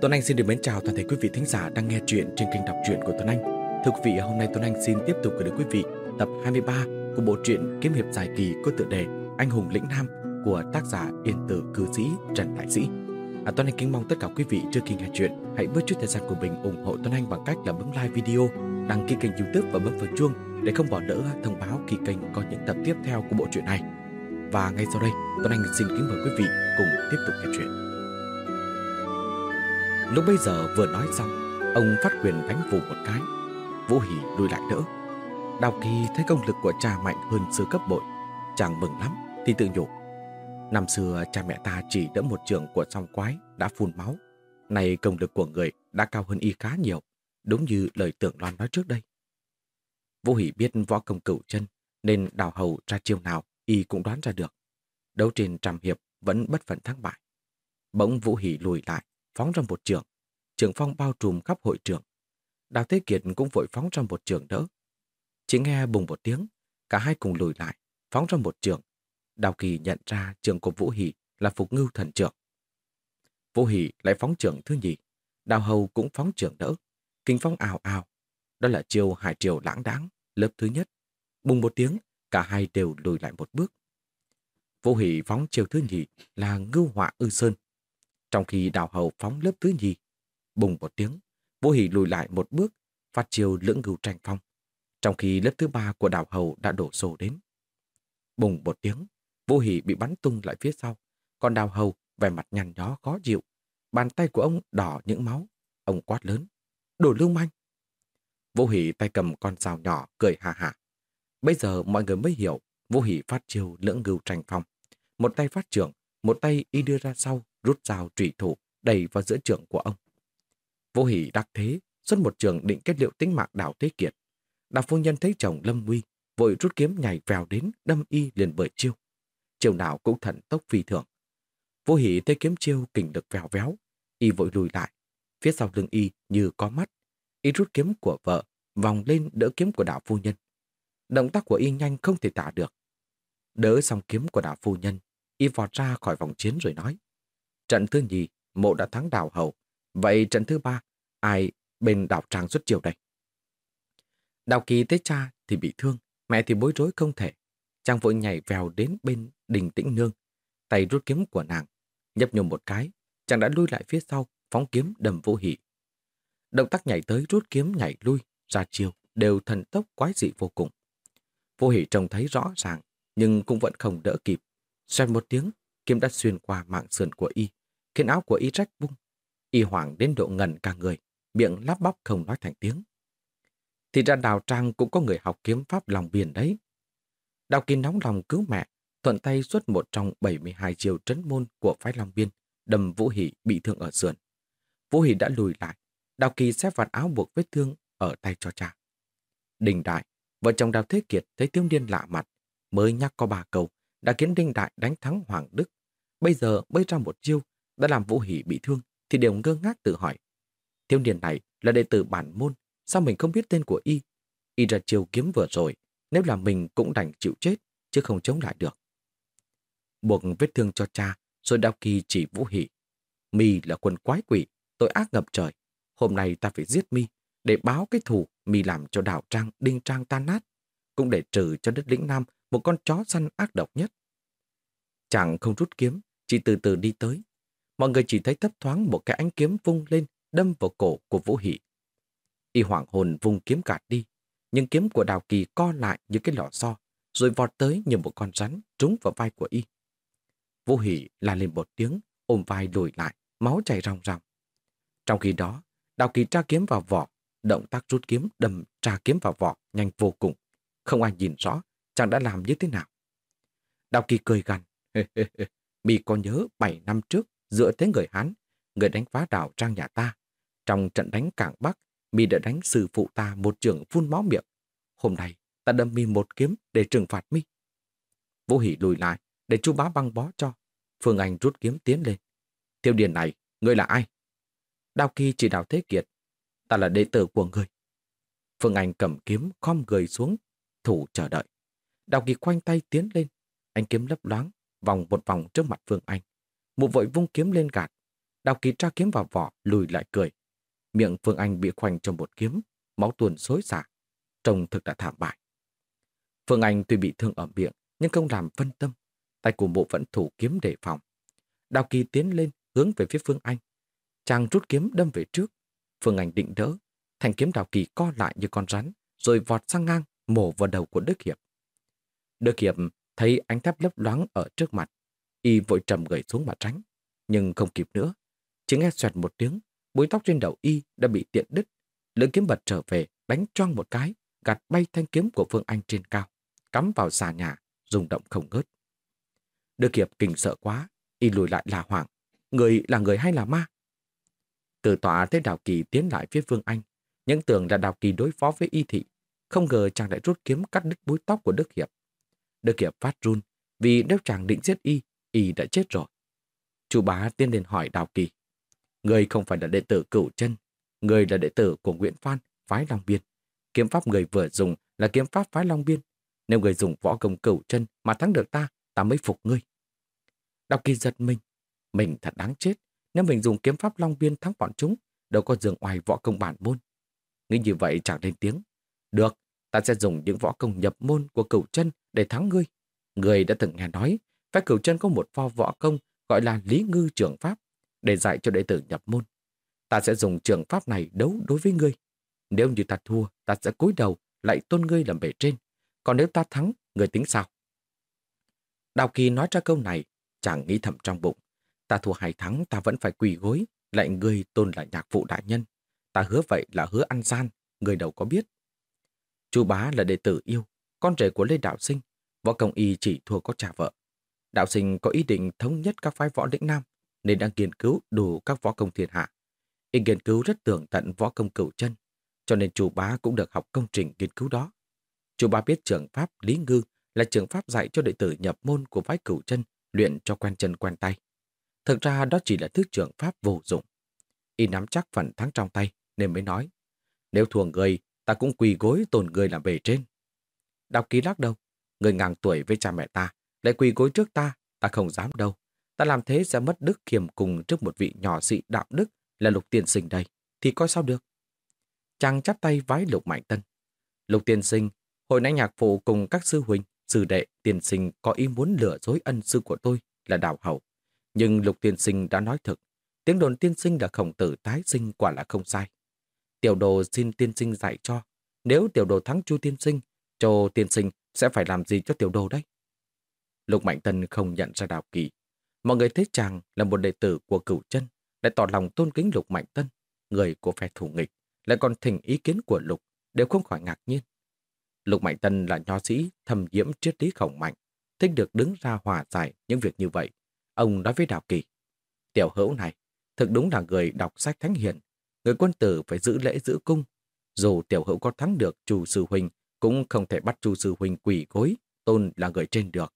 Tuấn Anh xin được mến chào toàn thể quý vị thính giả đang nghe truyện trên kênh đọc truyện của Tuấn Anh. Thưa quý vị, hôm nay Tuấn Anh xin tiếp tục gửi đến quý vị tập 23 của bộ truyện kiếm hiệp dài kỳ có tựa đề Anh hùng lĩnh nam của tác giả Yên tử cư sĩ Trần Đại Sĩ. À, Tuấn Anh kính mong tất cả quý vị trước khi nghe chuyện hãy bớt chút thời gian của mình ủng hộ Tuấn Anh bằng cách là bấm like video, đăng ký kênh youtube và bấm vào chuông để không bỏ lỡ thông báo khi kênh có những tập tiếp theo của bộ truyện này. Và ngay sau đây, Tuấn Anh xin kính mời quý vị cùng tiếp tục nghe chuyện. Lúc bây giờ vừa nói xong, ông phát quyền đánh vụ một cái. Vũ Hỷ lùi lại đỡ. Đào Kỳ thấy công lực của cha mạnh hơn xưa cấp bội. Chàng mừng lắm, thì tự nhủ. Năm xưa cha mẹ ta chỉ đỡ một trường của song quái đã phun máu. Này công lực của người đã cao hơn y khá nhiều, đúng như lời tưởng loan nói trước đây. Vũ Hỷ biết võ công cửu chân, nên đào hầu ra chiêu nào y cũng đoán ra được. Đấu trên trăm hiệp vẫn bất phận thắng bại. Bỗng Vũ Hỷ lùi lại, phóng ra một trường. Trường phong bao trùm khắp hội trường. Đào Thế Kiệt cũng vội phóng ra một trường đỡ. Chỉ nghe bùng một tiếng, cả hai cùng lùi lại, phóng ra một trường. Đào Kỳ nhận ra trường của Vũ Hỷ là Phục Ngưu Thần Trường. Vũ Hỷ lại phóng trường thứ nhì. Đào Hầu cũng phóng trường đỡ. Kinh phong ào ào. Đó là chiều hải triều lãng đáng, lớp thứ nhất. Bùng một tiếng, cả hai đều lùi lại một bước. Vũ Hỷ phóng chiều thứ nhì là ngưu họa ư sơn, trong khi đào hầu phóng lớp thứ nhì, bùng một tiếng, vô hỷ lùi lại một bước, phát chiều lưỡng ngưu tranh phong. Trong khi lớp thứ ba của đào hầu đã đổ xô đến. Bùng một tiếng, vô hỷ bị bắn tung lại phía sau. Còn đào hầu vẻ mặt nhăn nhó khó chịu. Bàn tay của ông đỏ những máu. Ông quát lớn. Đồ lưu manh. Vô hỷ tay cầm con dao nhỏ cười hà hà. Bây giờ mọi người mới hiểu vô hỷ phát chiêu lưỡng ngưu tranh phong. Một tay phát trưởng, một tay y đưa ra sau, rút dao trụy thủ, đẩy vào giữa trường của ông. Vô hỷ đắc thế, xuất một trường định kết liệu tính mạng đảo Thế Kiệt. Đào phu nhân thấy chồng lâm nguy, vội rút kiếm nhảy vào đến, đâm y liền bởi chiêu. Chiều nào cũng thận tốc phi thường. Vô hỷ thấy kiếm chiêu kình được vèo véo, y vội lùi lại. Phía sau lưng y như có mắt, y rút kiếm của vợ, vòng lên đỡ kiếm của đạo phu nhân. Động tác của y nhanh không thể tả được. Đỡ xong kiếm của đạo phu nhân, y vọt ra khỏi vòng chiến rồi nói. Trận thứ nhì, mộ đã thắng đào hầu. Vậy trận thứ ba, ai bên đảo trang xuất chiều đây? Đào kỳ thấy cha thì bị thương, mẹ thì bối rối không thể. Chàng vội nhảy vèo đến bên đình tĩnh nương, tay rút kiếm của nàng. Nhấp nhung một cái, chàng đã lui lại phía sau, phóng kiếm đầm vô hỷ. Động tác nhảy tới rút kiếm nhảy lui, ra chiều, đều thần tốc quái dị vô cùng. Vô hỷ trông thấy rõ ràng, nhưng cũng vẫn không đỡ kịp. Xoay một tiếng, kiếm đã xuyên qua mạng sườn của y, khiến áo của y rách bung. Y hoảng đến độ ngần cả người, miệng lắp bắp không nói thành tiếng. Thì ra đào trang cũng có người học kiếm pháp lòng biển đấy. Đào kỳ nóng lòng cứu mẹ, thuận tay xuất một trong 72 chiều trấn môn của phái Long Biên, đầm Vũ Hỷ bị thương ở sườn. Vũ Hỷ đã lùi lại, Đào Kỳ xếp vạt áo buộc vết thương ở tay cho cha. Đình Đại, vợ chồng Đào Thế Kiệt thấy tiêu niên lạ mặt, mới nhắc có ba câu, đã khiến Đinh Đại đánh thắng Hoàng Đức. Bây giờ bơi ra một chiêu, đã làm Vũ Hỷ bị thương, thì đều ngơ ngác tự hỏi. Thiếu niên này là đệ tử bản môn, sao mình không biết tên của y? Y ra chiều kiếm vừa rồi, nếu là mình cũng đành chịu chết, chứ không chống lại được. Buộc vết thương cho cha, rồi đào kỳ chỉ Vũ Hỷ. Mi là quân quái quỷ, tội ác ngập trời. Hôm nay ta phải giết Mi, để báo cái thù Mi làm cho đảo trang đinh trang tan nát, cũng để trừ cho đất lĩnh Nam một con chó săn ác độc nhất. Chàng không rút kiếm, chỉ từ từ đi tới. Mọi người chỉ thấy thấp thoáng một cái ánh kiếm vung lên, đâm vào cổ của Vũ Hỷ. Y hoảng hồn vung kiếm gạt đi, nhưng kiếm của Đào Kỳ co lại như cái lò xo, rồi vọt tới như một con rắn trúng vào vai của Y. Vũ Hỷ la lên một tiếng, ôm vai lùi lại, máu chảy ròng ròng. Trong khi đó, Đào Kỳ tra kiếm vào vỏ, động tác rút kiếm đâm tra kiếm vào vỏ nhanh vô cùng. Không ai nhìn rõ chàng đã làm như thế nào. Đào Kỳ cười gằn. Mi có nhớ 7 năm trước, dựa thế người Hán, người đánh phá đảo trang nhà ta. Trong trận đánh Cảng Bắc, Mi đã đánh sư phụ ta một trường phun máu miệng. Hôm nay, ta đâm Mi một kiếm để trừng phạt Mi. Vũ Hỷ lùi lại, để chú bá băng bó cho. Phương Anh rút kiếm tiến lên. Thiêu điền này, ngươi là ai? Đào Kỳ chỉ đạo Thế Kiệt. Ta là đệ tử của ngươi. Phương Anh cầm kiếm khom người xuống, thủ chờ đợi. Đào Kỳ khoanh tay tiến lên. Anh kiếm lấp loáng, vòng một vòng trước mặt Phương Anh. Một vội vung kiếm lên gạt. Đào Kỳ tra kiếm vào vỏ, lùi lại cười. Miệng Phương Anh bị khoanh trong một kiếm, máu tuôn xối xả. Trông thực đã thảm bại. Phương Anh tuy bị thương ở miệng, nhưng không làm phân tâm. Tay của bộ vẫn thủ kiếm đề phòng. Đào Kỳ tiến lên, hướng về phía Phương Anh. Chàng rút kiếm đâm về trước. Phương Anh định đỡ. Thành kiếm Đào Kỳ co lại như con rắn, rồi vọt sang ngang, mổ vào đầu của Đức Hiệp. Đức Hiệp thấy ánh thép lấp loáng ở trước mặt. Y vội trầm gầy xuống mà tránh. Nhưng không kịp nữa. Chỉ nghe xoẹt một tiếng, búi tóc trên đầu Y đã bị tiện đứt. Lưỡi kiếm bật trở về, đánh choang một cái, gạt bay thanh kiếm của Phương Anh trên cao, cắm vào xà nhà, rung động không ngớt. Đức Hiệp kinh sợ quá, Y lùi lại là hoảng. Người là người hay là ma? Từ tòa thấy Đào Kỳ tiến lại phía Phương Anh, những tưởng là Đào Kỳ đối phó với Y Thị. Không ngờ chàng lại rút kiếm cắt đứt búi tóc của Đức Hiệp. Đức Hiệp phát run, vì nếu chàng định giết Y, Y đã chết rồi. Chủ bá tiến lên hỏi Đào Kỳ. Người không phải là đệ tử cửu chân, người là đệ tử của Nguyễn Phan, phái Long Biên. Kiếm pháp người vừa dùng là kiếm pháp phái Long Biên. Nếu người dùng võ công cửu chân mà thắng được ta, ta mới phục ngươi. Đào Kỳ giật mình. Mình thật đáng chết. Nếu mình dùng kiếm pháp Long Biên thắng bọn chúng, đâu có dường oai võ công bản môn. Nghĩ như vậy chẳng lên tiếng. Được, ta sẽ dùng những võ công nhập môn của cửu chân để thắng ngươi. Người đã từng nghe nói, phái cửu chân có một pho võ công gọi là Lý Ngư Trường Pháp để dạy cho đệ tử nhập môn. Ta sẽ dùng trường pháp này đấu đối với ngươi. Nếu như ta thua, ta sẽ cúi đầu lại tôn ngươi làm bề trên. Còn nếu ta thắng, ngươi tính sao? Đào Kỳ nói ra câu này, chẳng nghĩ thầm trong bụng. Ta thua hai thắng, ta vẫn phải quỳ gối, lại ngươi tôn là nhạc phụ đại nhân. Ta hứa vậy là hứa ăn gian, người đâu có biết. Chú bá là đệ tử yêu, con rể của Lê Đạo Sinh, võ công y chỉ thua có trả vợ. Đạo sinh có ý định thống nhất các phái võ lĩnh Nam, nên đang nghiên cứu đủ các võ công thiên hạ. Y nghiên cứu rất tường tận võ công cửu chân, cho nên chủ bá cũng được học công trình nghiên cứu đó. Chủ bá biết trường pháp Lý Ngư là trường pháp dạy cho đệ tử nhập môn của phái cửu chân luyện cho quen chân quen tay. Thực ra đó chỉ là thứ trường pháp vô dụng. Y nắm chắc phần thắng trong tay nên mới nói nếu thua người, ta cũng quỳ gối tồn người làm bề trên. Đào ký lắc đầu, người ngang tuổi với cha mẹ ta, lại quỳ gối trước ta, ta không dám đâu. Ta làm thế sẽ mất đức khiêm cùng trước một vị nhỏ dị đạo đức là lục tiên sinh đây, thì coi sao được. Chàng chắp tay vái lục mạnh tân. Lục tiên sinh, hồi nãy nhạc phụ cùng các sư huynh, sư đệ, tiên sinh có ý muốn lừa dối ân sư của tôi là đào hậu. Nhưng lục tiên sinh đã nói thực, tiếng đồn tiên sinh là khổng tử tái sinh quả là không sai. Tiểu đồ xin tiên sinh dạy cho, nếu tiểu đồ thắng chu tiên sinh, cho tiên sinh sẽ phải làm gì cho tiểu đồ đấy? Lục Mạnh Tân không nhận ra Đào Kỳ. Mọi người thấy chàng là một đệ tử của cửu chân, lại tỏ lòng tôn kính Lục Mạnh Tân, người của phe thủ nghịch, lại còn thỉnh ý kiến của Lục, đều không khỏi ngạc nhiên. Lục Mạnh Tân là nho sĩ thầm nhiễm triết lý khổng mạnh, thích được đứng ra hòa giải những việc như vậy. Ông nói với Đào Kỳ, tiểu hữu này, thực đúng là người đọc sách thánh hiền, người quân tử phải giữ lễ giữ cung. Dù tiểu hữu có thắng được chủ sư huynh, cũng không thể bắt chu sư huynh quỷ gối, tôn là người trên được.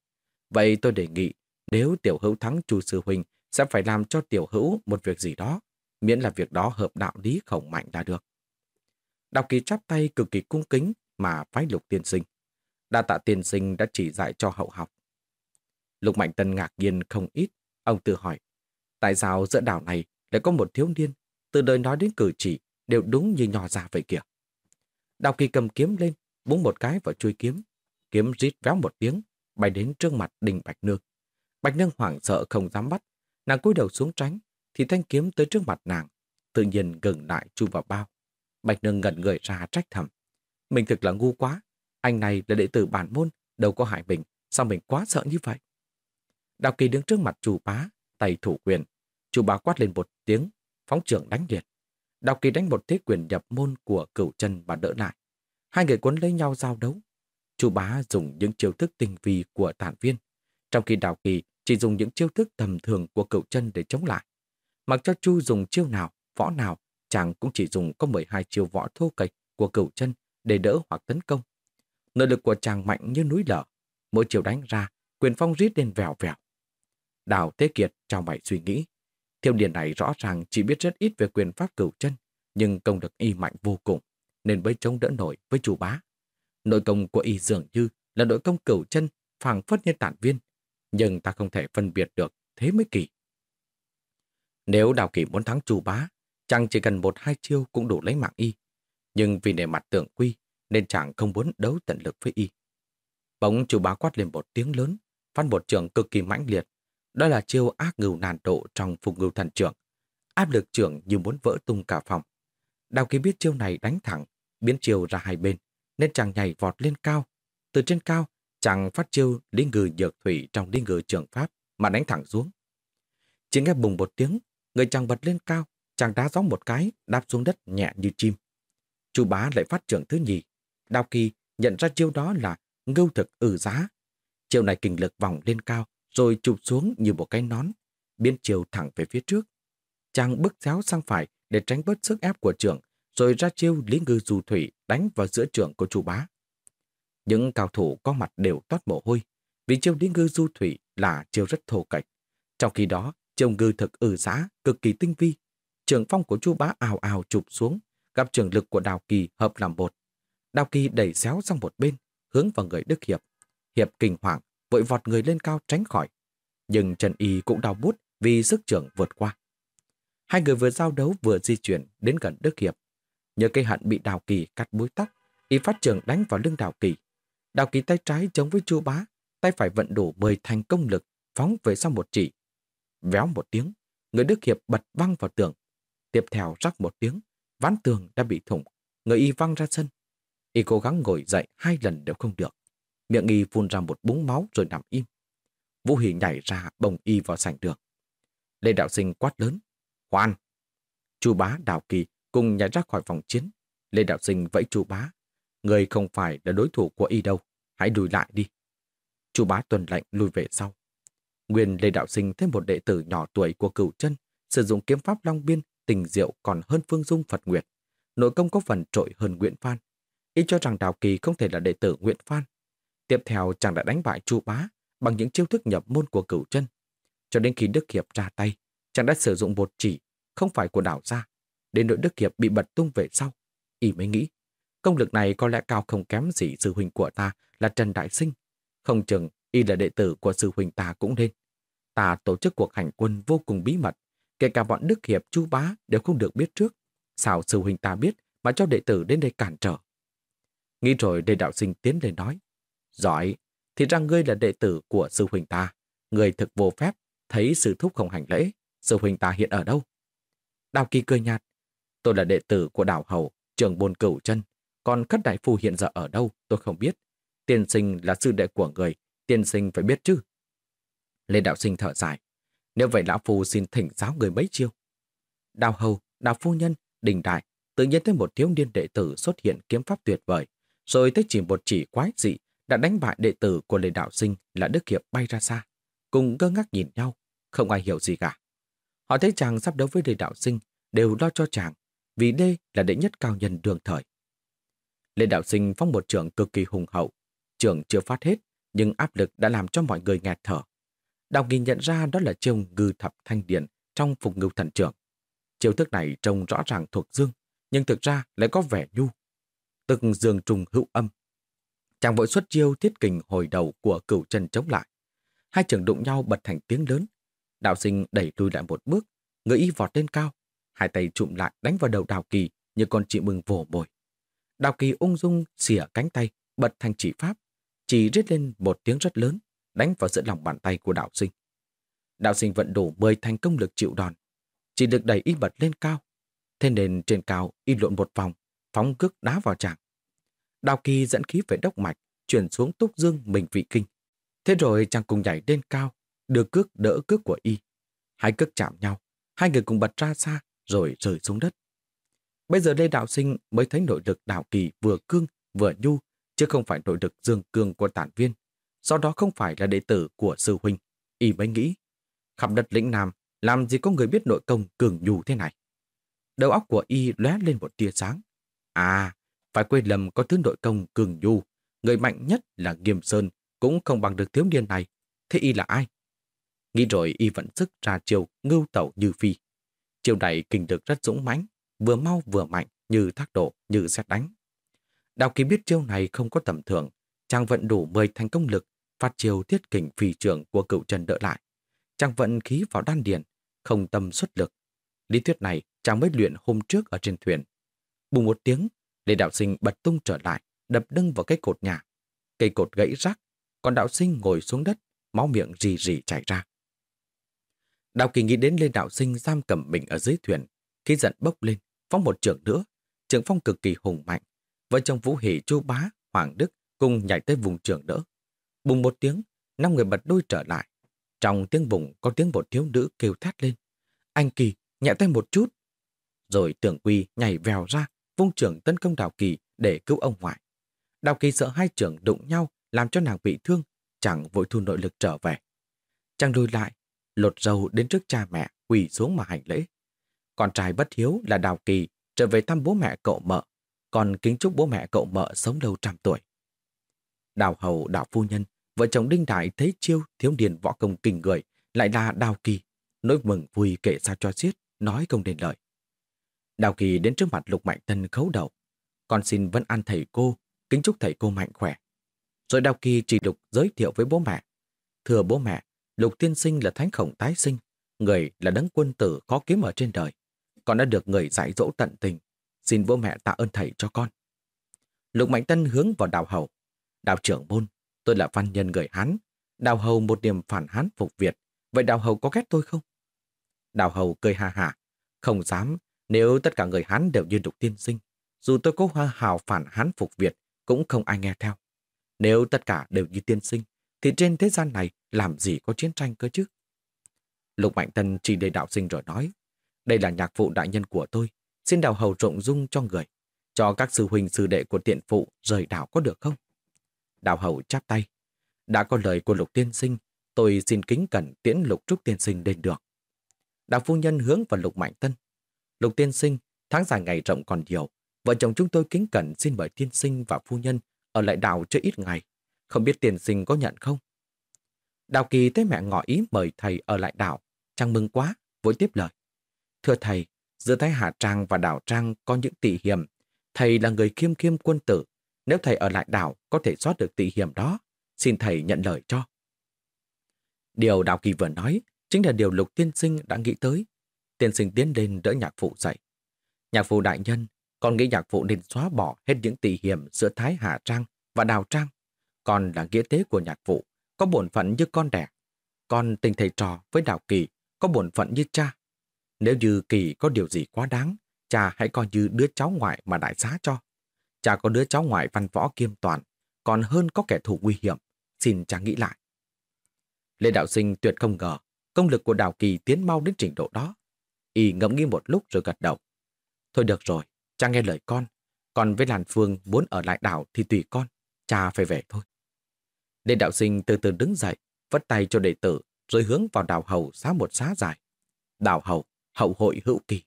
Vậy tôi đề nghị, nếu tiểu hữu thắng chu sư huynh, sẽ phải làm cho tiểu hữu một việc gì đó, miễn là việc đó hợp đạo lý khổng mạnh là được. đạo kỳ chắp tay cực kỳ cung kính mà phái lục tiên sinh. Đa tạ tiên sinh đã chỉ dạy cho hậu học. Lục Mạnh Tân ngạc nhiên không ít, ông tự hỏi, tại sao giữa đảo này lại có một thiếu niên, từ đời nói đến cử chỉ đều đúng như nhỏ già vậy kìa. Đào kỳ cầm kiếm lên, búng một cái vào chui kiếm. Kiếm rít véo một tiếng, bay đến trước mặt Đinh Bạch Nương. Bạch Nương hoảng sợ không dám bắt. Nàng cúi đầu xuống tránh, thì thanh kiếm tới trước mặt nàng. Tự nhiên gừng lại chui vào bao. Bạch Nương ngẩn người ra trách thầm. Mình thực là ngu quá. Anh này là đệ tử bản môn, đâu có hại mình. Sao mình quá sợ như vậy? Đào Kỳ đứng trước mặt chủ bá, tay thủ quyền. Chủ bá quát lên một tiếng, phóng trưởng đánh liệt. Đào Kỳ đánh một thế quyền nhập môn của cửu chân và đỡ lại. Hai người cuốn lấy nhau giao đấu. Chu bá dùng những chiêu thức tinh vi của tản viên, trong khi Đào Kỳ chỉ dùng những chiêu thức tầm thường của cựu chân để chống lại. Mặc cho Chu dùng chiêu nào, võ nào, chàng cũng chỉ dùng có 12 chiêu võ thô kịch của cựu chân để đỡ hoặc tấn công. Nội lực của chàng mạnh như núi lở. Mỗi chiều đánh ra, quyền phong rít lên vèo vèo. Đào thế Kiệt trong mày suy nghĩ. Thiêu điển này rõ ràng chỉ biết rất ít về quyền pháp cửu chân, nhưng công lực y mạnh vô cùng nên mới chống đỡ nổi với chủ bá. Nội công của y dường như là nội công cửu chân phảng phất như tản viên, nhưng ta không thể phân biệt được, thế mới kỳ. Nếu Đào Kỳ muốn thắng Chu Bá, chàng chỉ cần một hai chiêu cũng đủ lấy mạng y. Nhưng vì nề mặt tượng quy, nên chàng không muốn đấu tận lực với y. Bỗng Chu Bá quát lên một tiếng lớn, phát một trường cực kỳ mãnh liệt. Đó là chiêu ác ngưu nàn độ trong phục ngưu thần trưởng. Áp lực trưởng như muốn vỡ tung cả phòng. Đào Kỳ biết chiêu này đánh thẳng, biến chiêu ra hai bên, nên chàng nhảy vọt lên cao. Từ trên cao, chàng phát chiêu lý ngừ nhược thủy trong lý ngừ trường pháp mà đánh thẳng xuống. Chỉ nghe bùng một tiếng, người chàng bật lên cao, chàng đá gió một cái, đáp xuống đất nhẹ như chim. Chu bá lại phát trưởng thứ nhì. Đào kỳ nhận ra chiêu đó là ngưu thực ử giá. Chiêu này kinh lực vòng lên cao, rồi chụp xuống như một cái nón, biến chiều thẳng về phía trước. Chàng bước xéo sang phải để tránh bớt sức ép của trưởng, rồi ra chiêu lý ngư du thủy đánh vào giữa trường của chu bá. Những cao thủ có mặt đều toát mồ hôi, vì chiêu lý ngư du thủy là chiêu rất thô kệch. Trong khi đó, chiêu ngư thực ử giá cực kỳ tinh vi. Trường phong của chu bá ào ào chụp xuống, gặp trường lực của Đào Kỳ hợp làm một. Đào Kỳ đẩy xéo sang một bên, hướng vào người Đức Hiệp. Hiệp kinh hoàng, vội vọt người lên cao tránh khỏi. Nhưng Trần Y cũng đau bút vì sức trưởng vượt qua. Hai người vừa giao đấu vừa di chuyển đến gần Đức Hiệp. Nhờ cây hận bị Đào Kỳ cắt búi tóc, Y phát trường đánh vào lưng Đào Kỳ. Đào Kỳ tay trái chống với chu bá, tay phải vận đổ mười thành công lực, phóng về sau một chỉ. Véo một tiếng, người Đức Hiệp bật văng vào tường. Tiếp theo rắc một tiếng, ván tường đã bị thủng, người y văng ra sân. Y cố gắng ngồi dậy hai lần đều không được. Miệng y phun ra một búng máu rồi nằm im. Vũ Hỷ nhảy ra bồng y vào sảnh đường. Lê Đạo Sinh quát lớn. Khoan! Chu bá Đào Kỳ cùng nhảy ra khỏi phòng chiến. Lê Đạo Sinh vẫy chu bá. Người không phải là đối thủ của y đâu. Hãy lùi lại đi. Chu bá tuần lệnh lùi về sau. Nguyên Lê Đạo Sinh thêm một đệ tử nhỏ tuổi của cửu chân sử dụng kiếm pháp Long Biên tình diệu còn hơn Phương Dung Phật Nguyệt. Nội công có phần trội hơn Nguyễn Phan. Y cho rằng Đào Kỳ không thể là đệ tử Nguyễn Phan. Tiếp theo chàng đã đánh bại Chu Bá bằng những chiêu thức nhập môn của cửu chân. Cho đến khi Đức Hiệp ra tay, chàng đã sử dụng một chỉ, không phải của đảo gia. Đến nỗi Đức Hiệp bị bật tung về sau. Y mới nghĩ, công lực này có lẽ cao không kém gì sư huynh của ta là Trần Đại Sinh. Không chừng y là đệ tử của sư huynh ta cũng nên. Ta tổ chức cuộc hành quân vô cùng bí mật, kể cả bọn Đức Hiệp chú Bá đều không được biết trước. Sao sư huynh ta biết mà cho đệ tử đến đây cản trở? Nghĩ rồi đề đạo sinh tiến lên nói. Giỏi, thì ra ngươi là đệ tử của sư huynh ta. Người thực vô phép, thấy sư thúc không hành lễ. Sư huynh ta hiện ở đâu? Đào kỳ cười nhạt. Tôi là đệ tử của đảo hầu, trường bồn cửu chân. Còn khất đại phu hiện giờ ở đâu, tôi không biết. Tiên sinh là sư đệ của người, tiên sinh phải biết chứ. Lê đạo sinh thở dài. Nếu vậy lão phu xin thỉnh giáo người mấy chiêu. Đào hầu, đào phu nhân, đình đại, tự nhiên thấy một thiếu niên đệ tử xuất hiện kiếm pháp tuyệt vời, rồi thấy chỉ một chỉ quái dị đã đánh bại đệ tử của Lê Đạo Sinh là Đức Hiệp bay ra xa, cùng ngơ ngác nhìn nhau, không ai hiểu gì cả. Họ thấy chàng sắp đấu với Lê Đạo Sinh, đều lo cho chàng, vì đây là đệ nhất cao nhân đường thời. Lê Đạo Sinh phong một trường cực kỳ hùng hậu, trường chưa phát hết, nhưng áp lực đã làm cho mọi người nghẹt thở. Đào Nghi nhận ra đó là chiêu ngư thập thanh điện trong phục ngưu thần trưởng. Chiêu thức này trông rõ ràng thuộc dương, nhưng thực ra lại có vẻ nhu. Tức dương trùng hữu âm. Chàng vội xuất chiêu thiết kình hồi đầu của cửu chân chống lại. Hai trường đụng nhau bật thành tiếng lớn. Đạo sinh đẩy lùi lại một bước, người y vọt lên cao. Hai tay trụm lại đánh vào đầu đào kỳ như con chị mừng vồ bồi. Đào kỳ ung dung xỉa cánh tay, bật thành chỉ pháp. Chỉ rít lên một tiếng rất lớn, đánh vào giữa lòng bàn tay của đạo sinh. Đạo sinh vận đủ 10 thành công lực chịu đòn, chỉ được đẩy y bật lên cao. Thế nên trên cao y lộn một vòng, phóng cước đá vào chàng. Đào kỳ dẫn khí về đốc mạch, chuyển xuống túc dương mình vị kinh. Thế rồi chàng cùng nhảy lên cao, đưa cước đỡ cước của y. Hai cước chạm nhau, hai người cùng bật ra xa, rồi rơi xuống đất. Bây giờ Lê Đạo Sinh mới thấy nội lực Đạo Kỳ vừa cương vừa nhu, chứ không phải nội lực dương cương của tản viên do đó không phải là đệ tử của sư huynh. Y mới nghĩ, khắp đất lĩnh Nam, làm gì có người biết nội công cường nhu thế này. Đầu óc của Y lóe lên một tia sáng. À, phải quên lầm có thứ nội công cường nhu, người mạnh nhất là Nghiêm Sơn, cũng không bằng được thiếu niên này. Thế Y là ai? Nghĩ rồi Y vẫn sức ra chiều ngưu tẩu như phi. Chiều này kinh được rất dũng mãnh, vừa mau vừa mạnh, như thác độ, như xét đánh. Đào Kỳ biết chiêu này không có tầm thường, chàng vận đủ 10 thành công lực phát chiều thiết kình phi trường của cựu trần đỡ lại. Chàng vận khí vào đan điền, không tâm xuất lực. Lý thuyết này chàng mới luyện hôm trước ở trên thuyền. Bùng một tiếng, Lê Đạo Sinh bật tung trở lại, đập đưng vào cái cột nhà. Cây cột gãy rác, còn Đạo Sinh ngồi xuống đất, máu miệng rì rì chảy ra. Đào Kỳ nghĩ đến Lê Đạo Sinh giam cầm mình ở dưới thuyền, khi giận bốc lên, phóng một trường nữa. Trường phong cực kỳ hùng mạnh. Vợ chồng Vũ Hỷ, Chu Bá, Hoàng Đức cùng nhảy tới vùng trường đỡ. Bùng một tiếng, năm người bật đôi trở lại. Trong tiếng bùng có tiếng một thiếu nữ kêu thét lên. Anh Kỳ, nhẹ tay một chút. Rồi tưởng quy nhảy vèo ra, vung trưởng tấn công Đào Kỳ để cứu ông ngoại. Đào Kỳ sợ hai trưởng đụng nhau làm cho nàng bị thương, chẳng vội thu nội lực trở về. Chàng lùi lại, lột dầu đến trước cha mẹ, quỳ xuống mà hành lễ. Con trai bất hiếu là Đào Kỳ trở về thăm bố mẹ cậu mợ, còn kính chúc bố mẹ cậu mợ sống lâu trăm tuổi. Đào hầu đào phu nhân, vợ chồng Đinh Đại thấy chiêu thiếu niên võ công kinh người, lại là Đào Kỳ, nỗi mừng vui kể sao cho xiết, nói không đền lời. Đào Kỳ đến trước mặt Lục Mạnh Tân khấu đầu. Con xin vẫn ăn thầy cô, kính chúc thầy cô mạnh khỏe. Rồi Đào Kỳ chỉ Lục giới thiệu với bố mẹ. Thưa bố mẹ, Lục tiên sinh là thánh khổng tái sinh, người là đấng quân tử khó kiếm ở trên đời. Con đã được người giải dỗ tận tình. Xin bố mẹ tạ ơn thầy cho con. Lục Mạnh Tân hướng vào đào hầu. Đào trưởng môn, tôi là văn nhân người Hán. Đào hầu một niềm phản Hán phục Việt. Vậy đào hầu có ghét tôi không? Đào hầu cười hà hà. Không dám, nếu tất cả người Hán đều như đục tiên sinh, dù tôi có hoa hào phản Hán phục Việt, cũng không ai nghe theo. Nếu tất cả đều như tiên sinh, thì trên thế gian này làm gì có chiến tranh cơ chứ? Lục Mạnh Tân chỉ đề đạo sinh rồi nói, đây là nhạc phụ đại nhân của tôi, xin đào hầu rộng dung cho người, cho các sư huynh sư đệ của tiện phụ rời đảo có được không? Đào hầu chắp tay, đã có lời của lục tiên sinh, tôi xin kính cẩn tiễn lục trúc tiên sinh lên được. Đào phu nhân hướng vào lục Mạnh Tân. Lục tiên sinh, tháng dài ngày rộng còn nhiều, vợ chồng chúng tôi kính cẩn xin mời tiên sinh và phu nhân ở lại đảo chơi ít ngày. Không biết tiền sinh có nhận không? Đào Kỳ thấy mẹ ngỏ ý mời thầy ở lại đảo. Chàng mừng quá, vội tiếp lời. Thưa thầy, giữa Thái Hà Trang và đảo Trang có những tỷ hiểm. Thầy là người khiêm khiêm quân tử. Nếu thầy ở lại đảo có thể xóa được tỷ hiểm đó, xin thầy nhận lời cho. Điều Đào Kỳ vừa nói chính là điều Lục Tiên Sinh đã nghĩ tới. Tiên Sinh tiến lên đỡ nhạc phụ dậy. Nhạc phụ đại nhân, còn nghĩ nhạc phụ nên xóa bỏ hết những tỷ hiểm giữa Thái Hà Trang và Đào Trang con là nghĩa tế của nhạc vụ có bổn phận như con đẻ. con tình thầy trò với Đào Kỳ có bổn phận như cha. Nếu như Kỳ có điều gì quá đáng, cha hãy coi như đứa cháu ngoại mà đại xá cho. Cha có đứa cháu ngoại văn võ kiêm toàn, còn hơn có kẻ thù nguy hiểm. Xin cha nghĩ lại. Lê Đạo Sinh tuyệt không ngờ công lực của Đào Kỳ tiến mau đến trình độ đó. Y ngẫm nghĩ một lúc rồi gật đầu. Thôi được rồi, cha nghe lời con. Còn với Làn Phương muốn ở lại đảo thì tùy con. Cha phải về thôi đệ Đạo Sinh từ từ đứng dậy, vất tay cho đệ tử, rồi hướng vào đào hầu xá một xá dài. Đào hầu, hậu hội hữu kỳ.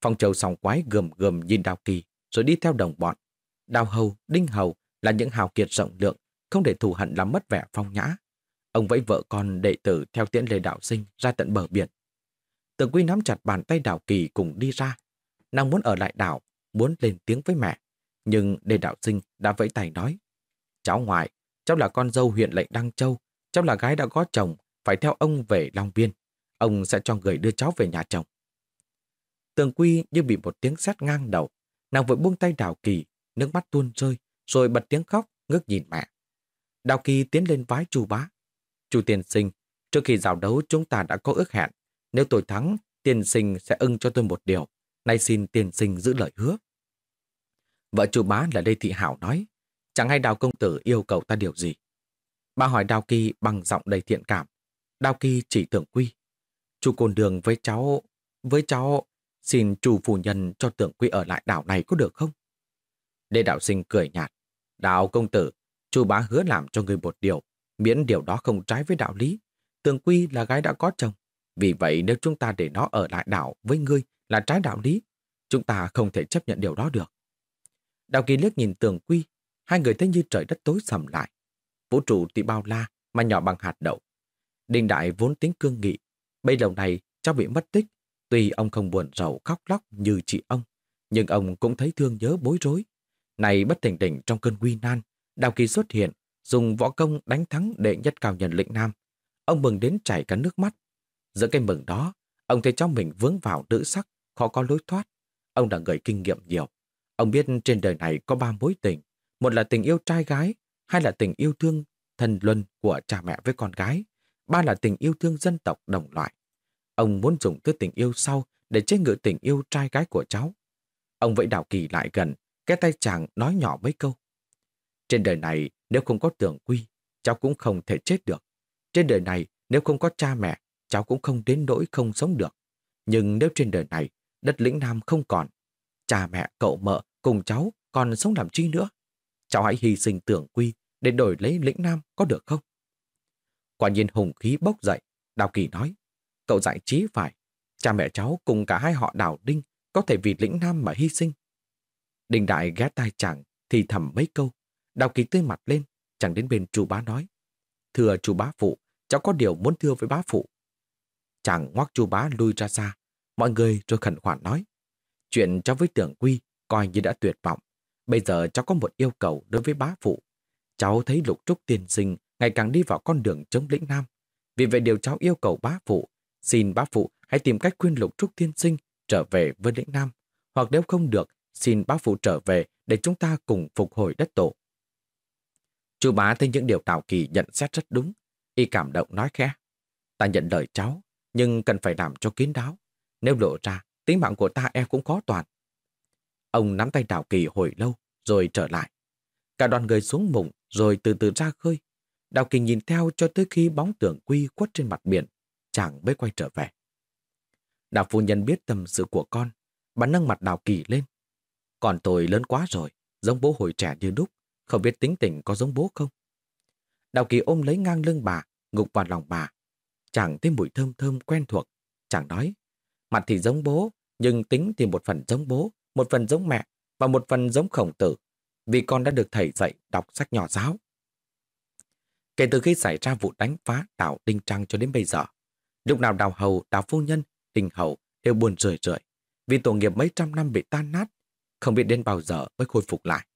Phong châu sòng quái gầm gầm nhìn đào kỳ, rồi đi theo đồng bọn. Đào hầu, đinh hầu là những hào kiệt rộng lượng, không để thù hận làm mất vẻ phong nhã. Ông vẫy vợ con đệ tử theo tiễn lê đạo sinh ra tận bờ biển. Tường Quy nắm chặt bàn tay đảo kỳ cùng đi ra. Nàng muốn ở lại đảo, muốn lên tiếng với mẹ. Nhưng đệ đạo sinh đã vẫy tay nói. Cháu ngoại, cháu là con dâu huyện lệnh Đăng Châu. Cháu là gái đã có chồng, phải theo ông về Long Biên. Ông sẽ cho người đưa cháu về nhà chồng. Tường Quy như bị một tiếng sét ngang đầu. Nàng vội buông tay Đào kỳ, nước mắt tuôn rơi, rồi bật tiếng khóc, ngước nhìn mẹ. Đào Kỳ tiến lên vái chu bá. Chu Tiền sinh, trước khi giao đấu chúng ta đã có ước hẹn. Nếu tôi thắng, Tiền sinh sẽ ưng cho tôi một điều. Nay xin Tiền sinh giữ lời hứa. Vợ chu bá là Lê Thị Hảo nói, chẳng hay đào công tử yêu cầu ta điều gì. Bà hỏi Đào Kỳ bằng giọng đầy thiện cảm. Đào Kỳ chỉ tưởng quy. Chú cồn đường với cháu, với cháu, xin chủ phu nhân cho tưởng quy ở lại đảo này có được không? Lê Đạo Sinh cười nhạt. Đào công tử, chú bá hứa làm cho người một điều, miễn điều đó không trái với đạo lý. Tường Quy là gái đã có chồng. Vì vậy nếu chúng ta để nó ở lại đảo với ngươi là trái đạo lý, chúng ta không thể chấp nhận điều đó được. Đào Kỳ liếc nhìn Tường Quy, hai người thấy như trời đất tối sầm lại. Vũ trụ tỷ bao la mà nhỏ bằng hạt đậu. Đinh Đại vốn tính cương nghị. Bây lâu này cháu bị mất tích. Tuy ông không buồn rầu khóc lóc như chị ông, nhưng ông cũng thấy thương nhớ bối rối. Này bất tỉnh tỉnh trong cơn nguy nan, Đào Kỳ xuất hiện dùng võ công đánh thắng đệ nhất cao nhân lĩnh Nam. Ông mừng đến chảy cả nước mắt. Giữa cái mừng đó, Ông thấy cháu mình vướng vào nữ sắc, khó có lối thoát. Ông là người kinh nghiệm nhiều. Ông biết trên đời này có ba mối tình. Một là tình yêu trai gái, hai là tình yêu thương thân luân của cha mẹ với con gái, ba là tình yêu thương dân tộc đồng loại. Ông muốn dùng thứ tình yêu sau để chế ngự tình yêu trai gái của cháu. Ông vẫy đảo kỳ lại gần, cái tay chàng nói nhỏ mấy câu. Trên đời này, nếu không có tưởng quy, cháu cũng không thể chết được. Trên đời này, nếu không có cha mẹ, cháu cũng không đến nỗi không sống được. Nhưng nếu trên đời này, đất lĩnh Nam không còn, cha mẹ, cậu mợ cùng cháu còn sống làm chi nữa? Cháu hãy hy sinh tưởng quy để đổi lấy lĩnh Nam có được không? Quả nhiên hùng khí bốc dậy, Đào Kỳ nói, cậu giải trí phải, cha mẹ cháu cùng cả hai họ Đào Đinh có thể vì lĩnh Nam mà hy sinh. đình Đại ghé tai chàng thì thầm mấy câu, Đào Kỳ tươi mặt lên, chẳng đến bên chú bá nói, thưa chú bá phụ, cháu có điều muốn thưa với bá phụ. Chàng ngoắc chú bá lui ra xa, mọi người rồi khẩn khoản nói, chuyện cháu với tưởng quy coi như đã tuyệt vọng. Bây giờ cháu có một yêu cầu đối với bá phụ. Cháu thấy lục trúc tiên sinh ngày càng đi vào con đường chống lĩnh nam. Vì vậy điều cháu yêu cầu bá phụ, xin bá phụ hãy tìm cách khuyên lục trúc tiên sinh trở về với lĩnh nam. Hoặc nếu không được, xin bá phụ trở về để chúng ta cùng phục hồi đất tổ. Chú bá thấy những điều Tào Kỳ nhận xét rất đúng. Y cảm động nói khẽ. Ta nhận lời cháu, nhưng cần phải làm cho kín đáo. Nếu lộ ra, tính mạng của ta e cũng có toàn. Ông nắm tay Đào Kỳ hồi lâu, rồi trở lại. Cả đoàn người xuống mụng, rồi từ từ ra khơi. Đào Kỳ nhìn theo cho tới khi bóng tưởng quy quất trên mặt biển, chàng mới quay trở về. Đào phu nhân biết tâm sự của con, bà nâng mặt Đào Kỳ lên. Còn tôi lớn quá rồi, giống bố hồi trẻ như đúc, không biết tính tình có giống bố không. Đào Kỳ ôm lấy ngang lưng bà, ngục vào lòng bà. Chàng thấy mùi thơm thơm quen thuộc. Chàng nói, mặt thì giống bố, nhưng tính thì một phần giống bố, một phần giống mẹ và một phần giống khổng tử, vì con đã được thầy dạy đọc sách nhỏ giáo. Kể từ khi xảy ra vụ đánh phá đảo Đinh Trăng cho đến bây giờ, lúc nào đào hầu, đào phu nhân, đình hầu đều buồn rười rượi vì tổ nghiệp mấy trăm năm bị tan nát, không biết đến bao giờ mới khôi phục lại.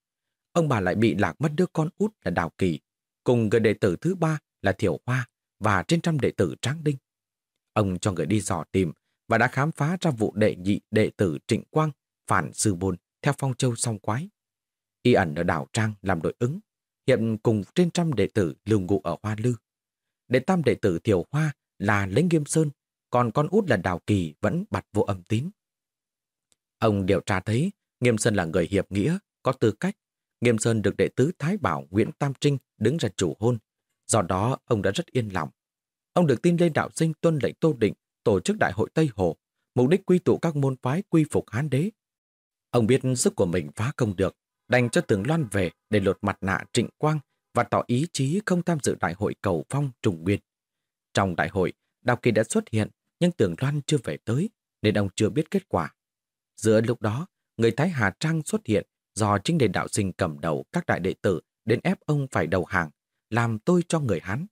Ông bà lại bị lạc mất đứa con út là Đào Kỳ, cùng người đệ tử thứ ba là Thiểu Hoa và trên trăm đệ tử Tráng Đinh. Ông cho người đi dò tìm và đã khám phá ra vụ đệ nhị đệ tử Trịnh Quang phản sư bồn theo phong châu song quái. Y ẩn ở đảo Trang làm đội ứng, hiện cùng trên trăm đệ tử lưu ngụ ở Hoa Lư. Đệ tam đệ tử Thiểu Hoa là lĩnh Nghiêm Sơn, còn con út là Đào Kỳ vẫn bặt vô âm tín. Ông điều tra thấy Nghiêm Sơn là người hiệp nghĩa, có tư cách. Nghiêm Sơn được đệ tứ Thái Bảo Nguyễn Tam Trinh đứng ra chủ hôn. Do đó, ông đã rất yên lòng. Ông được tin lên đạo sinh tuân lệnh Tô Định tổ chức Đại hội Tây Hồ, mục đích quy tụ các môn phái quy phục Hán đế. Ông biết sức của mình phá công được, đành cho Tường Loan về để lột mặt nạ trịnh quang và tỏ ý chí không tham dự đại hội cầu phong trùng nguyên. Trong đại hội, Đào Kỳ đã xuất hiện, nhưng Tường Loan chưa về tới, nên ông chưa biết kết quả. Giữa lúc đó, người Thái Hà Trang xuất hiện do chính đền đạo sinh cầm đầu các đại đệ tử đến ép ông phải đầu hàng, làm tôi cho người Hán.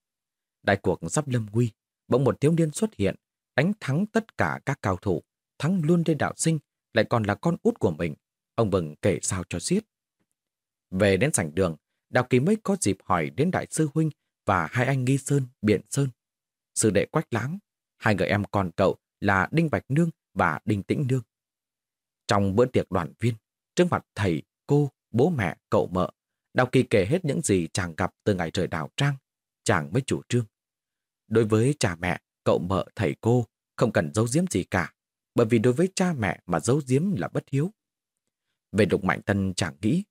Đại cuộc sắp lâm nguy, bỗng một thiếu niên xuất hiện, đánh thắng tất cả các cao thủ, thắng luôn đền đạo sinh, lại còn là con út của mình. Ông Bừng kể sao cho xiết. Về đến sảnh đường, Đào Kỳ mới có dịp hỏi đến đại sư Huynh và hai anh Nghi Sơn, Biện Sơn. Sư đệ Quách Láng, hai người em con cậu là Đinh Bạch Nương và Đinh Tĩnh Nương. Trong bữa tiệc đoàn viên, trước mặt thầy, cô, bố mẹ, cậu mợ, Đào Kỳ kể hết những gì chàng gặp từ ngày trời đào trang, chàng mới chủ trương. Đối với cha mẹ, cậu mợ, thầy cô, không cần giấu giếm gì cả, bởi vì đối với cha mẹ mà giấu giếm là bất hiếu. Về Lục Mạnh Tân chẳng nghĩ,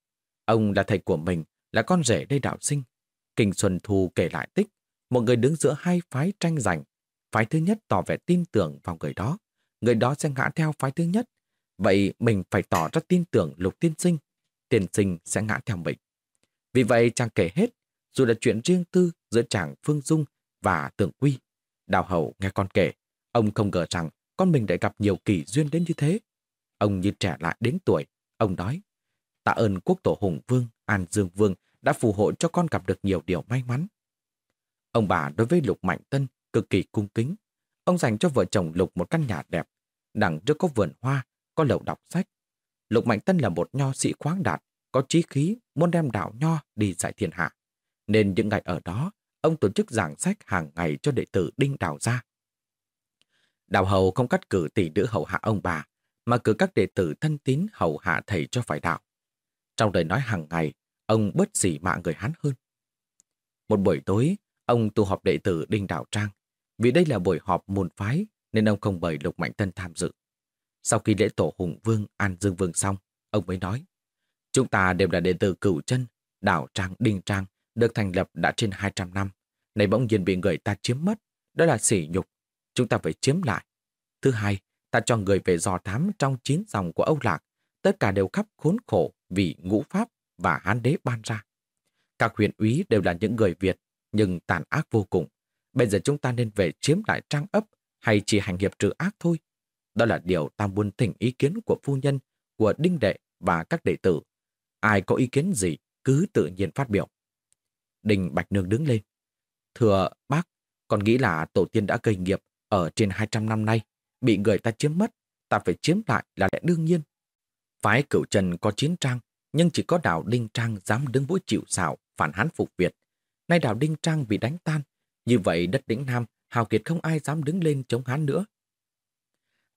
ông là thầy của mình, là con rể đây đạo sinh. Kinh Xuân Thu kể lại tích, một người đứng giữa hai phái tranh giành. Phái thứ nhất tỏ vẻ tin tưởng vào người đó, người đó sẽ ngã theo phái thứ nhất. Vậy mình phải tỏ ra tin tưởng Lục Tiên Sinh, tiên sinh sẽ ngã theo mình. Vì vậy chàng kể hết, dù là chuyện riêng tư giữa chàng Phương Dung và tưởng Quy. Đào Hậu nghe con kể, ông không ngờ rằng con mình lại gặp nhiều kỳ duyên đến như thế. Ông như trẻ lại đến tuổi, ông nói, tạ ơn quốc tổ Hùng Vương, An Dương Vương đã phù hộ cho con gặp được nhiều điều may mắn. Ông bà đối với Lục Mạnh Tân cực kỳ cung kính. Ông dành cho vợ chồng Lục một căn nhà đẹp. Đằng trước có vườn hoa, có lầu đọc sách. Lục Mạnh Tân là một nho sĩ khoáng đạt, có trí khí, muốn đem đạo nho đi giải thiên hạ. Nên những ngày ở đó, ông tổ chức giảng sách hàng ngày cho đệ tử Đinh Đào ra. Đào hầu không cắt cử tỷ nữ hầu hạ ông bà, mà cử các đệ tử thân tín hầu hạ thầy cho phải đạo. Trong lời nói hàng ngày, ông bớt gì mạ người Hán hơn. Một buổi tối, ông tụ họp đệ tử Đinh Đạo Trang. Vì đây là buổi họp môn phái, nên ông không mời Lục Mạnh Tân tham dự. Sau khi lễ tổ Hùng Vương, An Dương Vương xong, ông mới nói, chúng ta đều là đệ tử cửu chân, Đạo Trang, Đinh Trang, được thành lập đã trên 200 năm. Này bỗng nhiên bị người ta chiếm mất, đó là sỉ nhục. Chúng ta phải chiếm lại. Thứ hai, ta cho người về dò thám trong chín dòng của Âu Lạc. Tất cả đều khắp khốn khổ vì ngũ pháp và hán đế ban ra. Các huyện úy đều là những người Việt, nhưng tàn ác vô cùng. Bây giờ chúng ta nên về chiếm lại trang ấp hay chỉ hành hiệp trừ ác thôi. Đó là điều ta muốn thỉnh ý kiến của phu nhân, của đinh đệ và các đệ tử. Ai có ý kiến gì, cứ tự nhiên phát biểu. Đình Bạch Nương đứng lên. Thưa bác, con nghĩ là tổ tiên đã gây nghiệp ở trên 200 năm nay, bị người ta chiếm mất, ta phải chiếm lại là lẽ đương nhiên. Phái cửu trần có chiến trang, nhưng chỉ có đảo Đinh Trang dám đứng mũi chịu xạo phản hán phục Việt. Nay đảo Đinh Trang bị đánh tan, như vậy đất đỉnh Nam, hào kiệt không ai dám đứng lên chống hán nữa.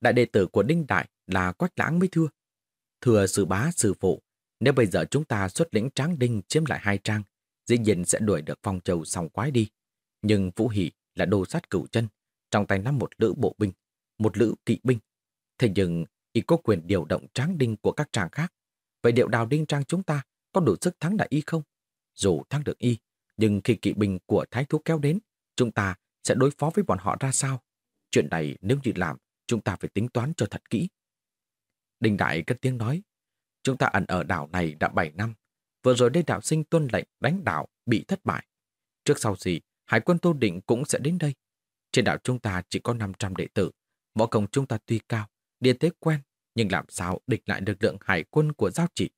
Đại đệ tử của Đinh Đại là Quách Lãng mới thưa. thừa sư bá sư phụ, nếu bây giờ chúng ta xuất lĩnh Tráng Đinh chiếm lại hai trang, dĩ nhiên sẽ đuổi được phong châu sòng quái đi. Nhưng Vũ Hỷ là đồ sát cửu chân, trong tay nắm một lữ bộ binh, một lữ kỵ binh. Thế nhưng, y có quyền điều động tráng đinh của các tràng khác. Vậy điệu đào đinh trang chúng ta có đủ sức thắng đại y không? Dù thắng được y, nhưng khi kỵ binh của thái thú kéo đến, chúng ta sẽ đối phó với bọn họ ra sao? Chuyện này nếu như làm, chúng ta phải tính toán cho thật kỹ. Đinh Đại cất tiếng nói, chúng ta ẩn ở đảo này đã 7 năm. Vừa rồi đây đạo sinh tuân lệnh đánh đảo bị thất bại. Trước sau gì, hải quân Tô Định cũng sẽ đến đây. Trên đảo chúng ta chỉ có 500 đệ tử. Võ công chúng ta tuy cao, địa thế quen, nhưng làm sao địch lại lực lượng hải quân của giao chỉ.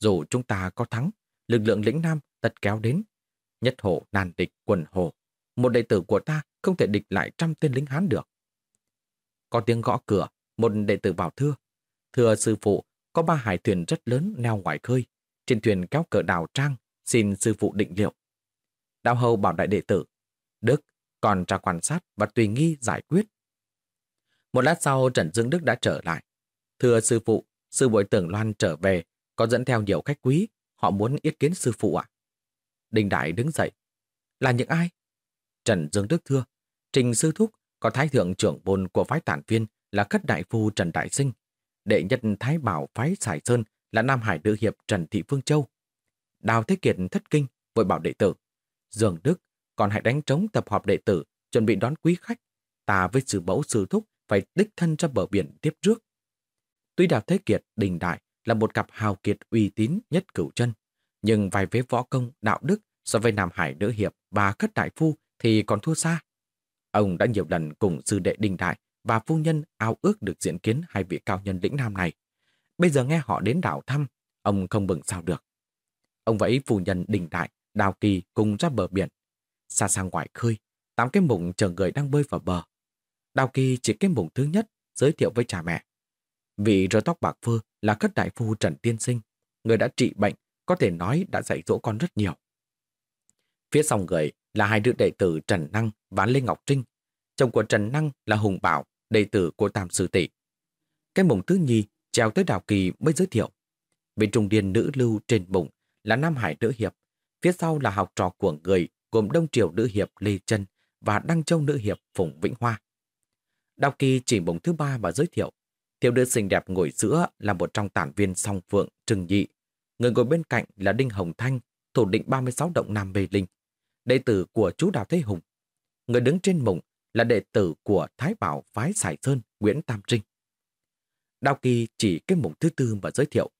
Dù chúng ta có thắng, lực lượng lĩnh Nam tật kéo đến. Nhất hộ nàn địch quần hồ. Một đệ tử của ta không thể địch lại trăm tên lính Hán được. Có tiếng gõ cửa, một đệ tử vào thưa. Thưa sư phụ, có ba hải thuyền rất lớn neo ngoài khơi. Trên thuyền kéo cờ đào trang, xin sư phụ định liệu. Đào hầu bảo đại đệ tử, Đức, còn ra quan sát và tùy nghi giải quyết. Một lát sau Trần Dương Đức đã trở lại. Thưa sư phụ, sư bội tưởng Loan trở về, có dẫn theo nhiều khách quý, họ muốn ý kiến sư phụ ạ. đình Đại đứng dậy. Là những ai? Trần Dương Đức thưa, Trình Sư Thúc có thái thượng trưởng bồn của phái tản viên là khất đại phu Trần Đại Sinh. Đệ nhất thái bảo phái Sải Sơn là Nam Hải Nữ Hiệp Trần Thị Phương Châu. Đào Thế Kiệt thất kinh, vội bảo đệ tử. Dương Đức, còn hãy đánh trống tập họp đệ tử, chuẩn bị đón quý khách. Ta với sư mẫu sư thúc phải đích thân ra bờ biển tiếp trước. Tuy Đào Thế Kiệt, Đình Đại là một cặp hào kiệt uy tín nhất cửu chân, nhưng vài vế võ công, đạo đức so với Nam Hải Nữ Hiệp và Khất Đại Phu thì còn thua xa. Ông đã nhiều lần cùng sư đệ Đình Đại và phu nhân ao ước được diễn kiến hai vị cao nhân lĩnh Nam này. Bây giờ nghe họ đến đảo thăm, ông không bừng sao được. Ông vẫy phu nhân Đình Đại, Đào Kỳ cùng ra bờ biển. Xa xa ngoài khơi, tám cái mụng chờ người đang bơi vào bờ. Đào Kỳ chỉ cái mụng thứ nhất giới thiệu với cha mẹ. Vị râu tóc bạc phơ là cất đại phu Trần Tiên Sinh, người đã trị bệnh, có thể nói đã dạy dỗ con rất nhiều. Phía sau người là hai đứa đệ tử Trần Năng và Lê Ngọc Trinh. Chồng của Trần Năng là Hùng Bảo, đệ tử của Tam Sư Tỷ. Cái mùng thứ nhi treo tới Đào Kỳ mới giới thiệu. Vị trung điền nữ lưu trên bụng là Nam Hải Nữ Hiệp. Phía sau là học trò của người gồm Đông Triều Nữ Hiệp Lê Trân và Đăng Châu Nữ Hiệp Phùng Vĩnh Hoa. Đào Kỳ chỉ bổng thứ ba và giới thiệu. thiếu nữ xinh đẹp ngồi giữa là một trong tản viên song phượng Trừng Nhị. Người ngồi bên cạnh là Đinh Hồng Thanh, thủ định 36 động Nam Mê Linh, đệ tử của chú Đào Thế Hùng. Người đứng trên mộng là đệ tử của Thái Bảo Phái Sải Sơn Nguyễn Tam Trinh. Đào Kỳ chỉ cái mộng thứ tư và giới thiệu.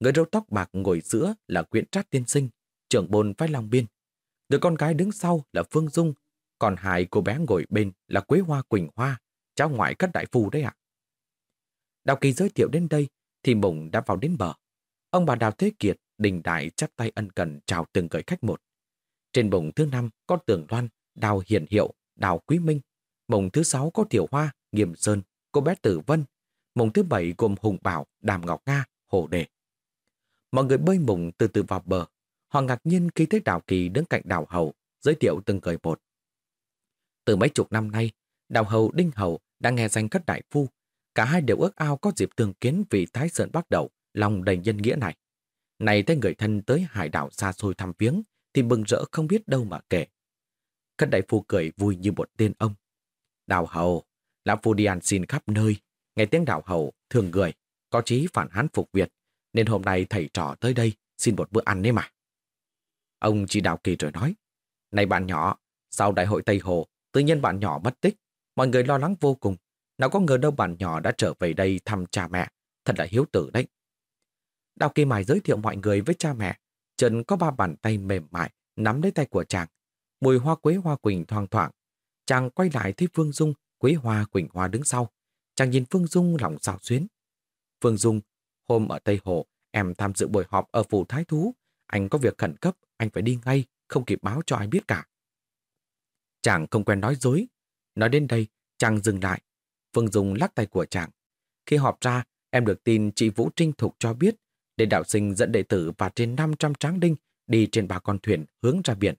Người râu tóc bạc ngồi giữa là Nguyễn Trát Tiên Sinh, trưởng bồn phái Long Biên đứa con gái đứng sau là Phương Dung, còn hai cô bé ngồi bên là Quế Hoa Quỳnh Hoa, cháu ngoại các đại phu đấy ạ. Đào Kỳ giới thiệu đến đây thì mùng đã vào đến bờ. Ông bà Đào Thế Kiệt đình đại chắp tay ân cần chào từng người khách một. Trên bồng thứ năm có tường loan, đào hiển hiệu, đào quý minh. Mùng thứ sáu có tiểu hoa, nghiêm sơn, cô bé tử vân. Mùng thứ bảy gồm hùng bảo, đàm ngọc nga, hồ đề. Mọi người bơi mùng từ từ vào bờ. Họ ngạc nhiên khi thấy đào kỳ đứng cạnh đào hầu, giới thiệu từng người một. Từ mấy chục năm nay, đào hầu đinh hầu đã nghe danh các đại phu. Cả hai đều ước ao có dịp tương kiến vị Thái Sơn bắt đầu, lòng đầy nhân nghĩa này. Này thấy người thân tới hải đảo xa xôi thăm viếng, thì mừng rỡ không biết đâu mà kể. Các đại phu cười vui như một tên ông. Đào hầu, lão phu đi ăn xin khắp nơi, nghe tiếng đào hầu, thường người, có chí phản hán phục Việt, nên hôm nay thầy trò tới đây xin một bữa ăn đấy mà. Ông chỉ đạo kỳ rồi nói, này bạn nhỏ, sau đại hội Tây Hồ, tự nhiên bạn nhỏ mất tích, mọi người lo lắng vô cùng. Nào có ngờ đâu bạn nhỏ đã trở về đây thăm cha mẹ, thật là hiếu tử đấy. Đào kỳ mài giới thiệu mọi người với cha mẹ, Trần có ba bàn tay mềm mại nắm lấy tay của chàng. Mùi hoa quế hoa quỳnh thoang thoảng. Chàng quay lại thấy Phương Dung, quế hoa quỳnh hoa đứng sau. Chàng nhìn Phương Dung lòng xào xuyến. Phương Dung, hôm ở Tây Hồ, em tham dự buổi họp ở phủ Thái Thú. Anh có việc khẩn cấp, anh phải đi ngay, không kịp báo cho ai biết cả. Chàng không quen nói dối. Nói đến đây, chàng dừng lại. Phương Dung lắc tay của chàng. Khi họp ra, em được tin chị Vũ Trinh Thục cho biết để đạo sinh dẫn đệ tử và trên 500 tráng đinh đi trên ba con thuyền hướng ra biển.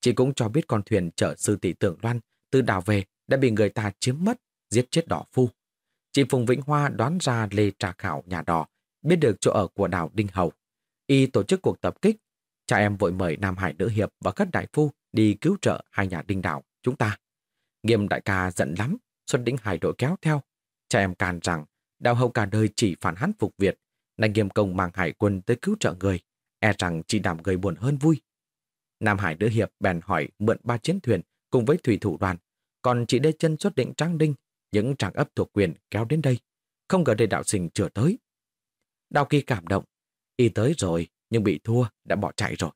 Chị cũng cho biết con thuyền chở sư tỷ tưởng loan từ đảo về đã bị người ta chiếm mất, giết chết đỏ phu. Chị Phùng Vĩnh Hoa đoán ra Lê Trà Khảo nhà đỏ, biết được chỗ ở của đảo Đinh Hầu. Y tổ chức cuộc tập kích. Cha em vội mời Nam Hải Nữ Hiệp và các đại phu đi cứu trợ hai nhà đinh đảo chúng ta. Nghiêm đại ca giận lắm, Xuân Đĩnh Hải đội kéo theo. Cha em càn rằng đào hầu cả đời chỉ phản hán phục Việt, nên nghiêm công mang hải quân tới cứu trợ người, e rằng chỉ làm người buồn hơn vui. Nam Hải Nữ Hiệp bèn hỏi mượn ba chiến thuyền cùng với thủy thủ đoàn, còn chỉ đê chân xuất định Trang Đinh, những tràng ấp thuộc quyền kéo đến đây, không ngờ đây đạo sinh chưa tới. Đào Kỳ cảm động, y tới rồi nhưng bị thua, đã bỏ chạy rồi.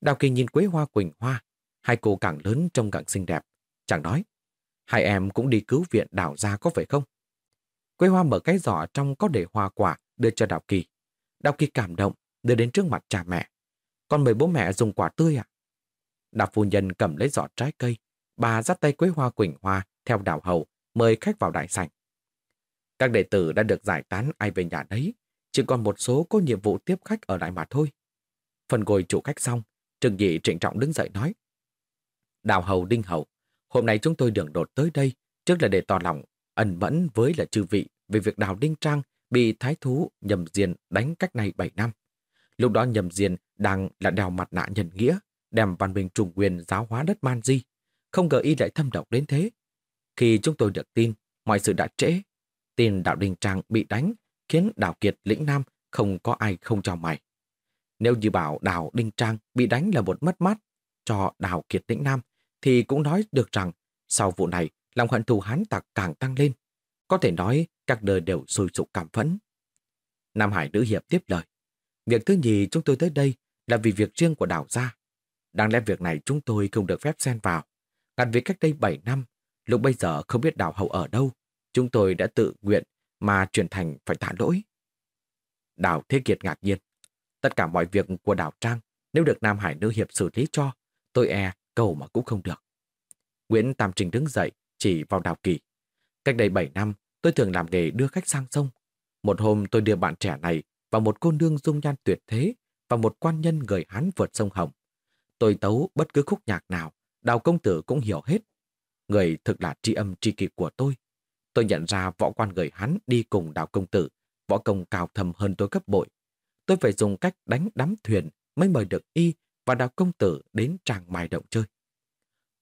Đào Kỳ nhìn Quế Hoa Quỳnh Hoa, hai cô càng lớn trông càng xinh đẹp. Chàng nói, hai em cũng đi cứu viện Đào ra có phải không? Quế Hoa mở cái giỏ trong có để hoa quả đưa cho Đào Kỳ. Đào Kỳ cảm động, đưa đến trước mặt cha mẹ. Con mời bố mẹ dùng quả tươi ạ. À? Đào phu nhân cầm lấy giỏ trái cây, bà dắt tay Quế Hoa Quỳnh Hoa theo đào hầu, mời khách vào đại sảnh. Các đệ tử đã được giải tán ai về nhà đấy, chỉ còn một số có nhiệm vụ tiếp khách ở lại mà thôi. Phần ngồi chủ khách xong, Trừng Nhị trịnh trọng đứng dậy nói. Đào hầu đinh hầu, hôm nay chúng tôi đường đột tới đây, trước là để tỏ lòng ẩn mẫn với là chư vị về việc đào đinh trang bị thái thú nhầm diền đánh cách này 7 năm. Lúc đó nhầm diền đang là đào mặt nạ nhân nghĩa, đem văn minh trùng quyền giáo hóa đất man di. Không ngờ y lại thâm độc đến thế. Khi chúng tôi được tin, mọi sự đã trễ. Tin đạo Đinh Trang bị đánh, khiến đào Kiệt lĩnh Nam không có ai không cho mày. Nếu như bảo đào Đinh Trang bị đánh là một mất mát cho đào Kiệt lĩnh Nam, thì cũng nói được rằng sau vụ này, lòng hận thù hán tặc càng tăng lên. Có thể nói các đời đều sôi sục cảm phẫn. Nam Hải Nữ Hiệp tiếp lời. Việc thứ nhì chúng tôi tới đây là vì việc riêng của đảo gia. Đáng lẽ việc này chúng tôi không được phép xen vào. Ngặt việc cách đây 7 năm, lúc bây giờ không biết đảo hậu ở đâu, chúng tôi đã tự nguyện mà chuyển thành phải tạ lỗi. Đào Thế Kiệt ngạc nhiên. Tất cả mọi việc của Đào Trang, nếu được Nam Hải Nữ Hiệp xử lý cho, tôi e cầu mà cũng không được. Nguyễn Tam Trình đứng dậy, chỉ vào đào kỳ. Cách đây 7 năm, tôi thường làm nghề đưa khách sang sông. Một hôm tôi đưa bạn trẻ này và một cô nương dung nhan tuyệt thế và một quan nhân người Hán vượt sông Hồng. Tôi tấu bất cứ khúc nhạc nào, đào công tử cũng hiểu hết. Người thực là tri âm tri kỳ của tôi. Tôi nhận ra võ quan người hắn đi cùng đào công tử, võ công cao thầm hơn tôi gấp bội. Tôi phải dùng cách đánh đắm thuyền mới mời được y và đào công tử đến tràng mài động chơi.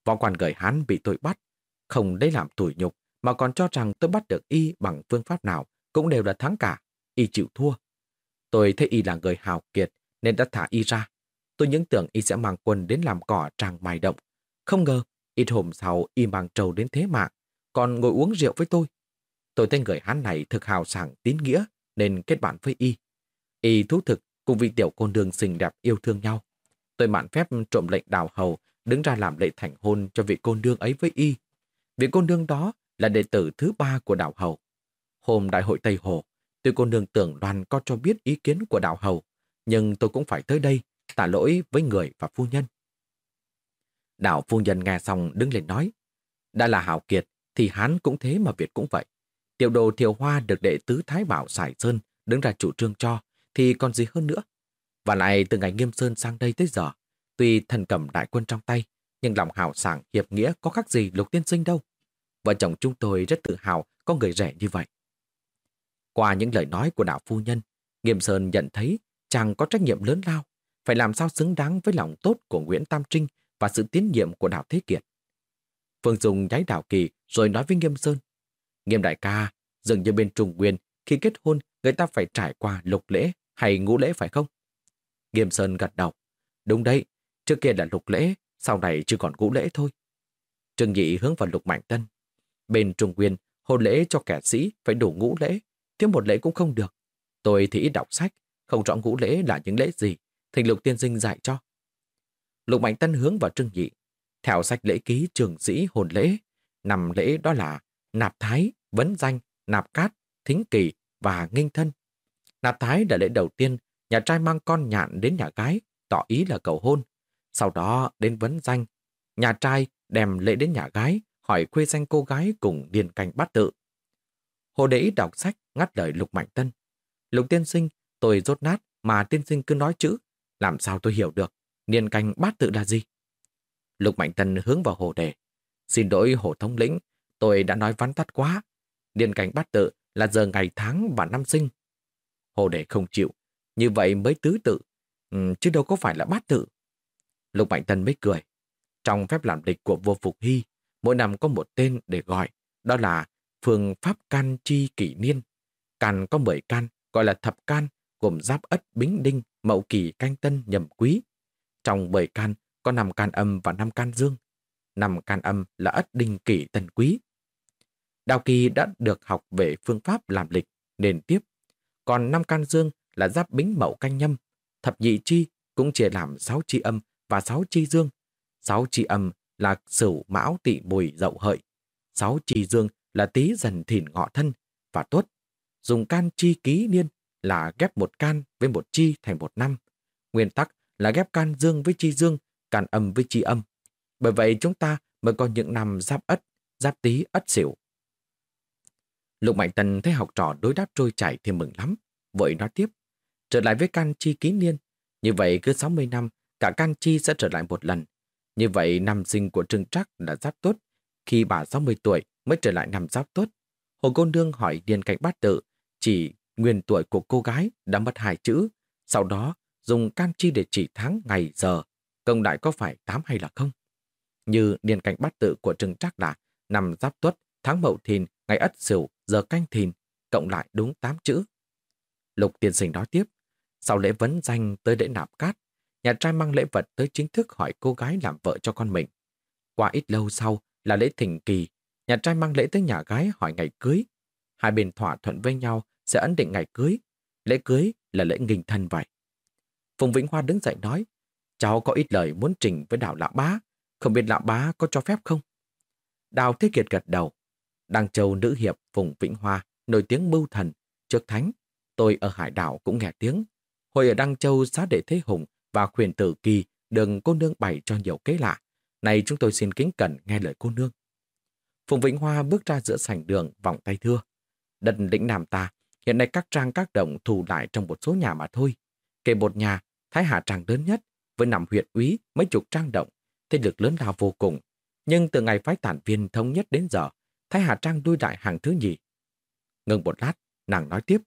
Võ quan người hắn bị tôi bắt, không lấy làm tủi nhục, mà còn cho rằng tôi bắt được y bằng phương pháp nào cũng đều là thắng cả, y chịu thua. Tôi thấy y là người hào kiệt nên đã thả y ra. Tôi những tưởng y sẽ mang quân đến làm cỏ tràng mài động. Không ngờ, ít hôm sau y mang trầu đến thế mạng, còn ngồi uống rượu với tôi. Tôi thấy người Hán này thực hào sảng tín nghĩa nên kết bạn với y. Y thú thực cùng vị tiểu cô nương xinh đẹp yêu thương nhau. Tôi mạn phép trộm lệnh đào hầu đứng ra làm lệ thành hôn cho vị cô nương ấy với y. Vị cô nương đó là đệ tử thứ ba của đào hầu. Hôm đại hội Tây Hồ, tuy cô nương tưởng đoàn có cho biết ý kiến của đào hầu, nhưng tôi cũng phải tới đây, tả lỗi với người và phu nhân. Đạo phu nhân nghe xong đứng lên nói, đã là hảo kiệt thì Hán cũng thế mà Việt cũng vậy. Tiểu đồ Thiều Hoa được đệ tứ Thái Bảo Sải Sơn đứng ra chủ trương cho, thì còn gì hơn nữa. Và lại từ ngày Nghiêm Sơn sang đây tới giờ, tuy thần cầm đại quân trong tay, nhưng lòng hào sảng hiệp nghĩa có khác gì lục tiên sinh đâu. vợ chồng chúng tôi rất tự hào có người rẻ như vậy. Qua những lời nói của đạo phu nhân, Nghiêm Sơn nhận thấy chàng có trách nhiệm lớn lao, phải làm sao xứng đáng với lòng tốt của Nguyễn Tam Trinh và sự tín nhiệm của đạo Thế Kiệt. Phương Dung nháy đảo kỳ rồi nói với Nghiêm Sơn. Nghiêm đại ca, dường như bên Trung Nguyên, khi kết hôn, người ta phải trải qua lục lễ hay ngũ lễ phải không? Nghiêm Sơn gật đầu. Đúng đấy, trước kia là lục lễ, sau này chỉ còn ngũ lễ thôi. Trương Nhị hướng vào lục mạnh tân. Bên Trung Nguyên, hôn lễ cho kẻ sĩ phải đủ ngũ lễ, thiếu một lễ cũng không được. Tôi thì ít đọc sách, không rõ ngũ lễ là những lễ gì, thỉnh lục tiên sinh dạy cho. Lục Mạnh Tân hướng vào Trương Nhị. Theo sách lễ ký trường sĩ hồn lễ, năm lễ đó là nạp thái, vấn danh, nạp cát, thính kỳ và nghinh thân. Nạp thái là lễ đầu tiên, nhà trai mang con nhạn đến nhà gái, tỏ ý là cầu hôn. Sau đó đến vấn danh, nhà trai đem lễ đến nhà gái, hỏi quê danh cô gái cùng điền canh bát tự. Hồ Đế đọc sách ngắt lời Lục Mạnh Tân. Lục tiên sinh, tôi rốt nát mà tiên sinh cứ nói chữ. Làm sao tôi hiểu được? Niên canh bát tự là gì? Lục Mạnh Thần hướng vào hồ đề. Xin lỗi hồ thống lĩnh, tôi đã nói vắn tắt quá. Điền cảnh bát tự là giờ ngày tháng và năm sinh. Hồ đề không chịu, như vậy mới tứ tự, ừ, chứ đâu có phải là bát tự. Lục Mạnh Thần mới cười. Trong phép làm lịch của vua Phục Hy, mỗi năm có một tên để gọi, đó là phương pháp can chi kỷ niên. Can có 10 can, gọi là thập can, gồm giáp ất, bính đinh, mậu kỳ, canh tân, nhầm quý. Trong 10 can có năm can âm và năm can dương. Năm can âm là ất đinh kỷ tần quý. Đào Kỳ đã được học về phương pháp làm lịch, nền tiếp. Còn năm can dương là giáp bính mậu canh nhâm. Thập nhị chi cũng chia làm sáu chi âm và sáu chi dương. Sáu chi âm là sửu, mão, tỵ, mùi, dậu, hợi. Sáu chi dương là tí dần thìn ngọ thân và tuất. Dùng can chi ký niên là ghép một can với một chi thành một năm. Nguyên tắc là ghép can dương với chi dương, can âm với chi âm. Bởi vậy chúng ta mới có những năm giáp ất, giáp tý, ất xỉu. Lục Mạnh Tần thấy học trò đối đáp trôi chảy thì mừng lắm, vội nói tiếp. Trở lại với can chi ký niên, như vậy cứ 60 năm, cả can chi sẽ trở lại một lần. Như vậy năm sinh của Trương Trắc đã giáp tốt, khi bà 60 tuổi mới trở lại năm giáp tốt. Hồ Cô Nương hỏi điền cảnh bát tự, chỉ nguyên tuổi của cô gái đã mất hai chữ, sau đó dùng can chi để chỉ tháng, ngày, giờ, công đại có phải tám hay là không? Như điền cảnh bát tự của Trừng Trác là năm giáp tuất, tháng mậu thìn, ngày ất sửu, giờ canh thìn, cộng lại đúng tám chữ. Lục tiên sinh nói tiếp, sau lễ vấn danh tới lễ nạp cát, nhà trai mang lễ vật tới chính thức hỏi cô gái làm vợ cho con mình. Qua ít lâu sau là lễ thỉnh kỳ, nhà trai mang lễ tới nhà gái hỏi ngày cưới. Hai bên thỏa thuận với nhau sẽ ấn định ngày cưới. Lễ cưới là lễ nghinh thân vậy. Phùng Vĩnh Hoa đứng dậy nói, cháu có ít lời muốn trình với đảo lão Bá, không biết lão Bá có cho phép không? Đào Thế Kiệt gật đầu. Đăng Châu nữ hiệp Phùng Vĩnh Hoa, nổi tiếng mưu thần, trước thánh. Tôi ở Hải Đảo cũng nghe tiếng. Hồi ở Đăng Châu xá đệ Thế Hùng và khuyển tử kỳ đừng cô nương bày cho nhiều kế lạ. Này chúng tôi xin kính cẩn nghe lời cô nương. Phùng Vĩnh Hoa bước ra giữa sảnh đường vòng tay thưa. Đất lĩnh Nam ta, hiện nay các trang các đồng thù lại trong một số nhà mà thôi. Kể một nhà, Thái Hà Trang lớn nhất, với nằm huyện úy mấy chục trang động, thế lực lớn lao vô cùng. Nhưng từ ngày phái tản viên thống nhất đến giờ, Thái Hà Trang đuôi đại hàng thứ nhì. Ngừng một lát, nàng nói tiếp,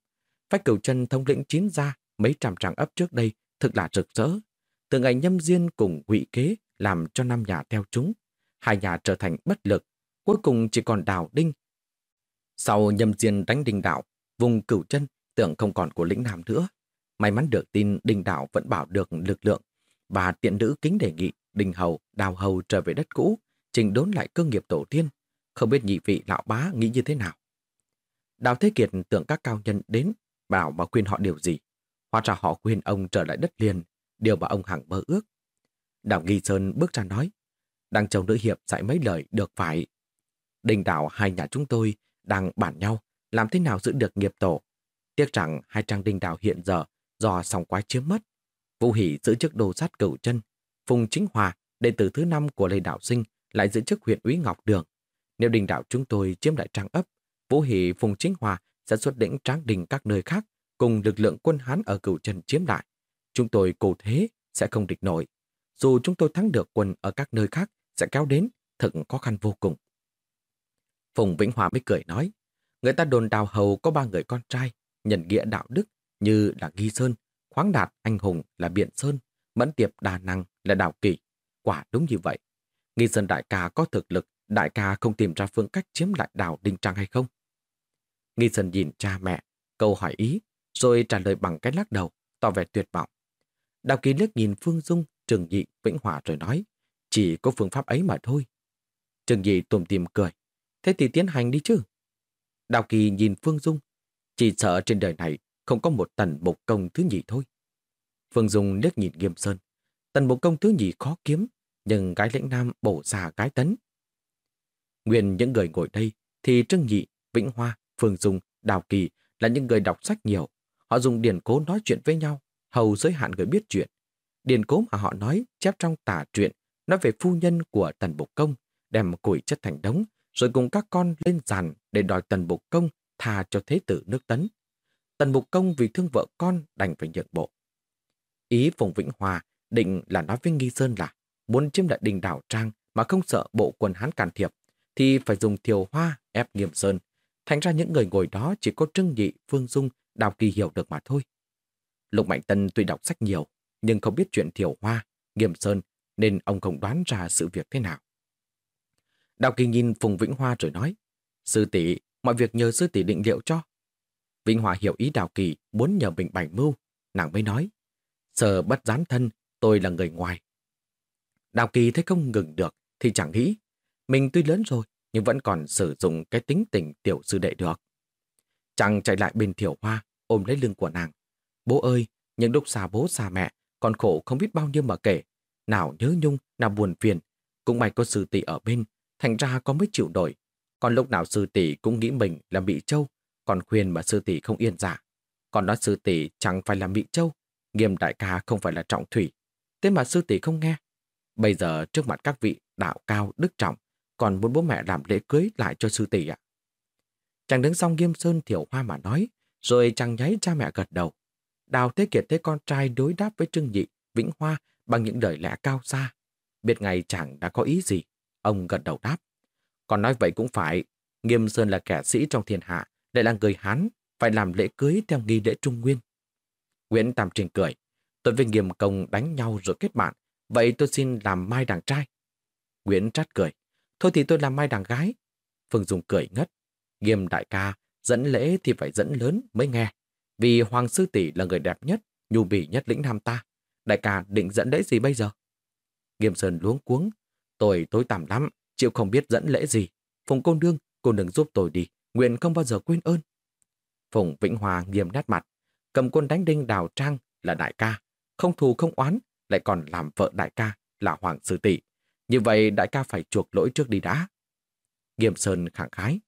phái cửu chân thống lĩnh chín gia mấy trăm trang ấp trước đây thực là rực rỡ. Từ ngày nhâm diên cùng quỵ kế làm cho năm nhà theo chúng, hai nhà trở thành bất lực, cuối cùng chỉ còn đào đinh. Sau nhâm diên đánh đinh đạo, vùng cửu chân tưởng không còn của lĩnh nam nữa. May mắn được tin đinh đạo vẫn bảo được lực lượng và tiện nữ kính đề nghị đình hầu, đào hầu trở về đất cũ, trình đốn lại cơ nghiệp tổ tiên. Không biết nhị vị lão bá nghĩ như thế nào. Đào Thế Kiệt tưởng các cao nhân đến bảo mà khuyên họ điều gì. Hóa ra họ khuyên ông trở lại đất liền, điều mà ông hằng mơ ước. Đào Nghi Sơn bước ra nói, đang chồng nữ hiệp dạy mấy lời được phải. Đình đảo hai nhà chúng tôi đang bản nhau làm thế nào giữ được nghiệp tổ. Tiếc rằng hai trang đình đảo hiện giờ do sòng quái chiếm mất. Vũ Hỷ giữ chức đồ sát cửu chân. Phùng Chính Hòa, đệ tử thứ năm của Lê Đạo Sinh, lại giữ chức huyện úy Ngọc Đường. Nếu đình đạo chúng tôi chiếm lại trang ấp, Vũ Hỷ Phùng Chính Hòa sẽ xuất lĩnh tráng đình các nơi khác cùng lực lượng quân Hán ở cửu chân chiếm lại. Chúng tôi cố thế sẽ không địch nổi. Dù chúng tôi thắng được quân ở các nơi khác sẽ kéo đến, thật khó khăn vô cùng. Phùng Vĩnh Hòa mới cười nói, người ta đồn đào hầu có ba người con trai, nhận nghĩa đạo đức như là Nghi Sơn, Khoáng Đạt, Anh Hùng là Biện Sơn, Mẫn Tiệp Đà Năng là Đào Kỳ. Quả đúng như vậy. Nghi Sơn đại ca có thực lực, đại ca không tìm ra phương cách chiếm lại đảo Đinh Trang hay không? Nghi Sơn nhìn cha mẹ, câu hỏi ý, rồi trả lời bằng cái lắc đầu, tỏ vẻ tuyệt vọng. Đào Kỳ liếc nhìn Phương Dung, Trường Nhị, Vĩnh Hòa rồi nói, chỉ có phương pháp ấy mà thôi. Trường Nhị tùm tìm cười, thế thì tiến hành đi chứ. Đào Kỳ nhìn Phương Dung, chỉ sợ trên đời này không có một tần bộc công thứ nhì thôi. Phương Dung liếc nhìn Nghiêm Sơn. Tần bộc công thứ nhì khó kiếm, nhưng gái lĩnh nam bổ xà gái tấn. Nguyên những người ngồi đây thì Trương Nhị, Vĩnh Hoa, Phương Dung, Đào Kỳ là những người đọc sách nhiều. Họ dùng điển cố nói chuyện với nhau, hầu giới hạn người biết chuyện. Điển cố mà họ nói chép trong tả truyện nói về phu nhân của Tần Bục Công, đem củi chất thành đống, rồi cùng các con lên giàn để đòi Tần Bục Công tha cho thế tử nước tấn. Tần Mục Công vì thương vợ con đành phải nhượng bộ. Ý Phùng Vĩnh Hòa định là nói với Nghi Sơn là muốn chiếm lại đình đảo Trang mà không sợ bộ quân Hán can thiệp thì phải dùng thiều hoa ép Nghiêm Sơn. Thành ra những người ngồi đó chỉ có Trưng Nhị, Phương Dung, Đào Kỳ hiểu được mà thôi. Lục Mạnh Tân tuy đọc sách nhiều nhưng không biết chuyện thiều hoa, Nghiêm Sơn nên ông không đoán ra sự việc thế nào. Đào Kỳ nhìn Phùng Vĩnh Hoa rồi nói Sư tỷ mọi việc nhờ sư tỷ định liệu cho. Vĩnh Hòa hiểu ý Đào Kỳ muốn nhờ mình bảnh mưu, nàng mới nói, sợ bất gián thân, tôi là người ngoài. Đào Kỳ thấy không ngừng được thì chẳng nghĩ, mình tuy lớn rồi nhưng vẫn còn sử dụng cái tính tình tiểu sư đệ được. Chàng chạy lại bên Thiểu Hoa, ôm lấy lưng của nàng. Bố ơi, những lúc xa bố xa mẹ, con khổ không biết bao nhiêu mà kể. Nào nhớ nhung, nào buồn phiền. Cũng may có sư tỷ ở bên, thành ra có mới chịu đổi. Còn lúc nào sư tỷ cũng nghĩ mình là bị trâu, còn khuyên mà sư tỷ không yên giả. Còn nói sư tỷ chẳng phải là mỹ châu, nghiêm đại ca không phải là trọng thủy. Thế mà sư tỷ không nghe. Bây giờ trước mặt các vị đạo cao đức trọng, còn muốn bố mẹ làm lễ cưới lại cho sư tỷ ạ. Chàng đứng xong nghiêm sơn thiểu hoa mà nói, rồi chàng nháy cha mẹ gật đầu. Đào Thế Kiệt thấy con trai đối đáp với Trương Nhị, Vĩnh Hoa bằng những lời lẽ cao xa. Biết ngày chàng đã có ý gì, ông gật đầu đáp. Còn nói vậy cũng phải, Nghiêm Sơn là kẻ sĩ trong thiên hạ, lại là người Hán, phải làm lễ cưới theo nghi lễ Trung Nguyên. Nguyễn Tam Trình cười, tôi với Nghiêm Công đánh nhau rồi kết bạn, vậy tôi xin làm mai đàn trai. Nguyễn Trát cười, thôi thì tôi làm mai đàn gái. Phương Dung cười ngất, Nghiêm đại ca, dẫn lễ thì phải dẫn lớn mới nghe, vì Hoàng Sư Tỷ là người đẹp nhất, nhu bỉ nhất lĩnh nam ta. Đại ca định dẫn lễ gì bây giờ? Nghiêm Sơn luống cuống, tôi tối tạm lắm, chịu không biết dẫn lễ gì. Phùng cô nương, cô đừng giúp tôi đi, nguyện không bao giờ quên ơn. Phùng Vĩnh Hòa nghiêm nét mặt, cầm quân đánh đinh đào trang là đại ca, không thù không oán, lại còn làm vợ đại ca là Hoàng Sư Tỷ. Như vậy đại ca phải chuộc lỗi trước đi đã. Nghiêm Sơn khẳng khái,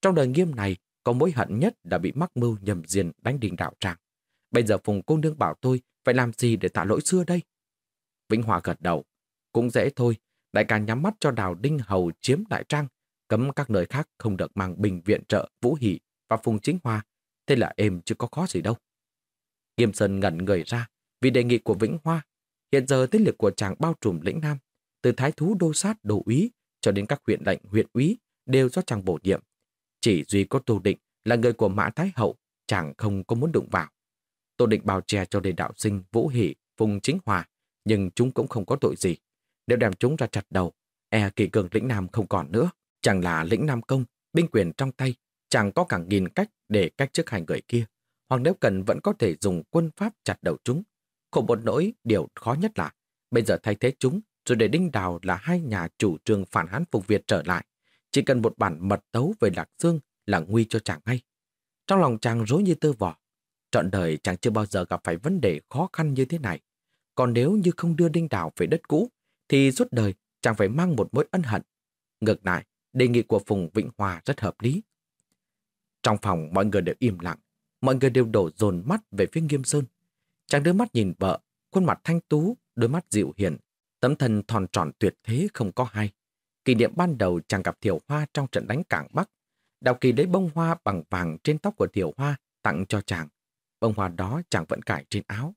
trong đời nghiêm này có mối hận nhất là bị mắc mưu nhầm diền đánh đinh đào trang. Bây giờ Phùng cô nương bảo tôi phải làm gì để tạ lỗi xưa đây? Vĩnh Hòa gật đầu, cũng dễ thôi, đại ca nhắm mắt cho đào đinh hầu chiếm đại trang, cấm các nơi khác không được mang bình viện trợ Vũ Hỷ và Phùng Chính Hoa. Thế là êm chứ có khó gì đâu. Nghiêm Sơn ngẩn người ra vì đề nghị của Vĩnh Hoa. Hiện giờ thế lực của chàng bao trùm lĩnh Nam, từ thái thú đô sát đô úy cho đến các huyện lệnh huyện úy đều do chàng bổ nhiệm. Chỉ duy có Tô Định là người của Mã Thái Hậu, chàng không có muốn đụng vào. Tô Định bào che cho đề đạo sinh Vũ Hỷ, Phùng Chính Hòa, nhưng chúng cũng không có tội gì. Nếu đem chúng ra chặt đầu, e kỳ cường lĩnh Nam không còn nữa. Chẳng là lĩnh Nam Công, binh quyền trong tay, chàng có cả nghìn cách để cách chức hai người kia. Hoặc nếu cần vẫn có thể dùng quân pháp chặt đầu chúng. Khổ một nỗi, điều khó nhất là bây giờ thay thế chúng rồi để Đinh Đào là hai nhà chủ trương phản hán phục Việt trở lại. Chỉ cần một bản mật tấu về Lạc Dương là nguy cho chàng ngay. Trong lòng chàng rối như tơ vỏ. Trọn đời chàng chưa bao giờ gặp phải vấn đề khó khăn như thế này. Còn nếu như không đưa Đinh Đào về đất cũ, thì suốt đời chàng phải mang một mối ân hận. Ngược lại, đề nghị của Phùng Vĩnh Hòa rất hợp lý. Trong phòng mọi người đều im lặng, mọi người đều đổ dồn mắt về phía Nghiêm Sơn. Chàng đưa mắt nhìn vợ, khuôn mặt thanh tú, đôi mắt dịu hiền, tấm thân thòn tròn tuyệt thế không có hai. Kỷ niệm ban đầu chàng gặp Thiểu Hoa trong trận đánh Cảng Bắc. Đào Kỳ lấy bông hoa bằng vàng trên tóc của Thiểu Hoa tặng cho chàng. Bông hoa đó chàng vẫn cải trên áo.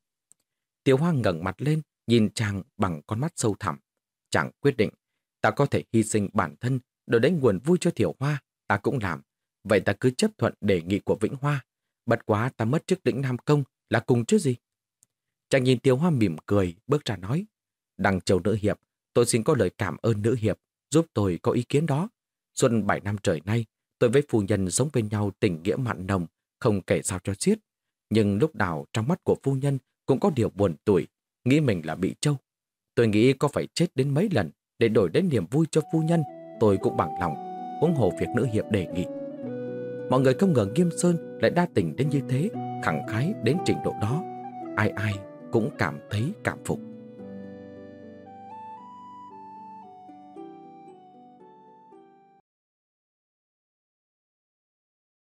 Tiểu Hoa ngẩng mặt lên, nhìn chàng bằng con mắt sâu thẳm. Chàng quyết định, ta có thể hy sinh bản thân đổi đánh nguồn vui cho Thiểu Hoa, ta cũng làm. Vậy ta cứ chấp thuận đề nghị của Vĩnh Hoa. Bật quá ta mất chức lĩnh Nam Công là cùng chứ gì. Chàng nhìn tiểu Hoa mỉm cười, bước ra nói. Đằng châu nữ hiệp, tôi xin có lời cảm ơn nữ hiệp, giúp tôi có ý kiến đó. Xuân bảy năm trời nay, tôi với phu nhân sống bên nhau tình nghĩa mặn nồng, không kể sao cho xiết. Nhưng lúc nào trong mắt của phu nhân cũng có điều buồn tuổi, nghĩ mình là bị trâu. Tôi nghĩ có phải chết đến mấy lần để đổi đến niềm vui cho phu nhân, tôi cũng bằng lòng, huống hồ việc nữ hiệp đề nghị. Mọi người không ngờ Nghiêm Sơn lại đa tình đến như thế, khẳng khái đến trình độ đó. Ai ai cũng cảm thấy cảm phục.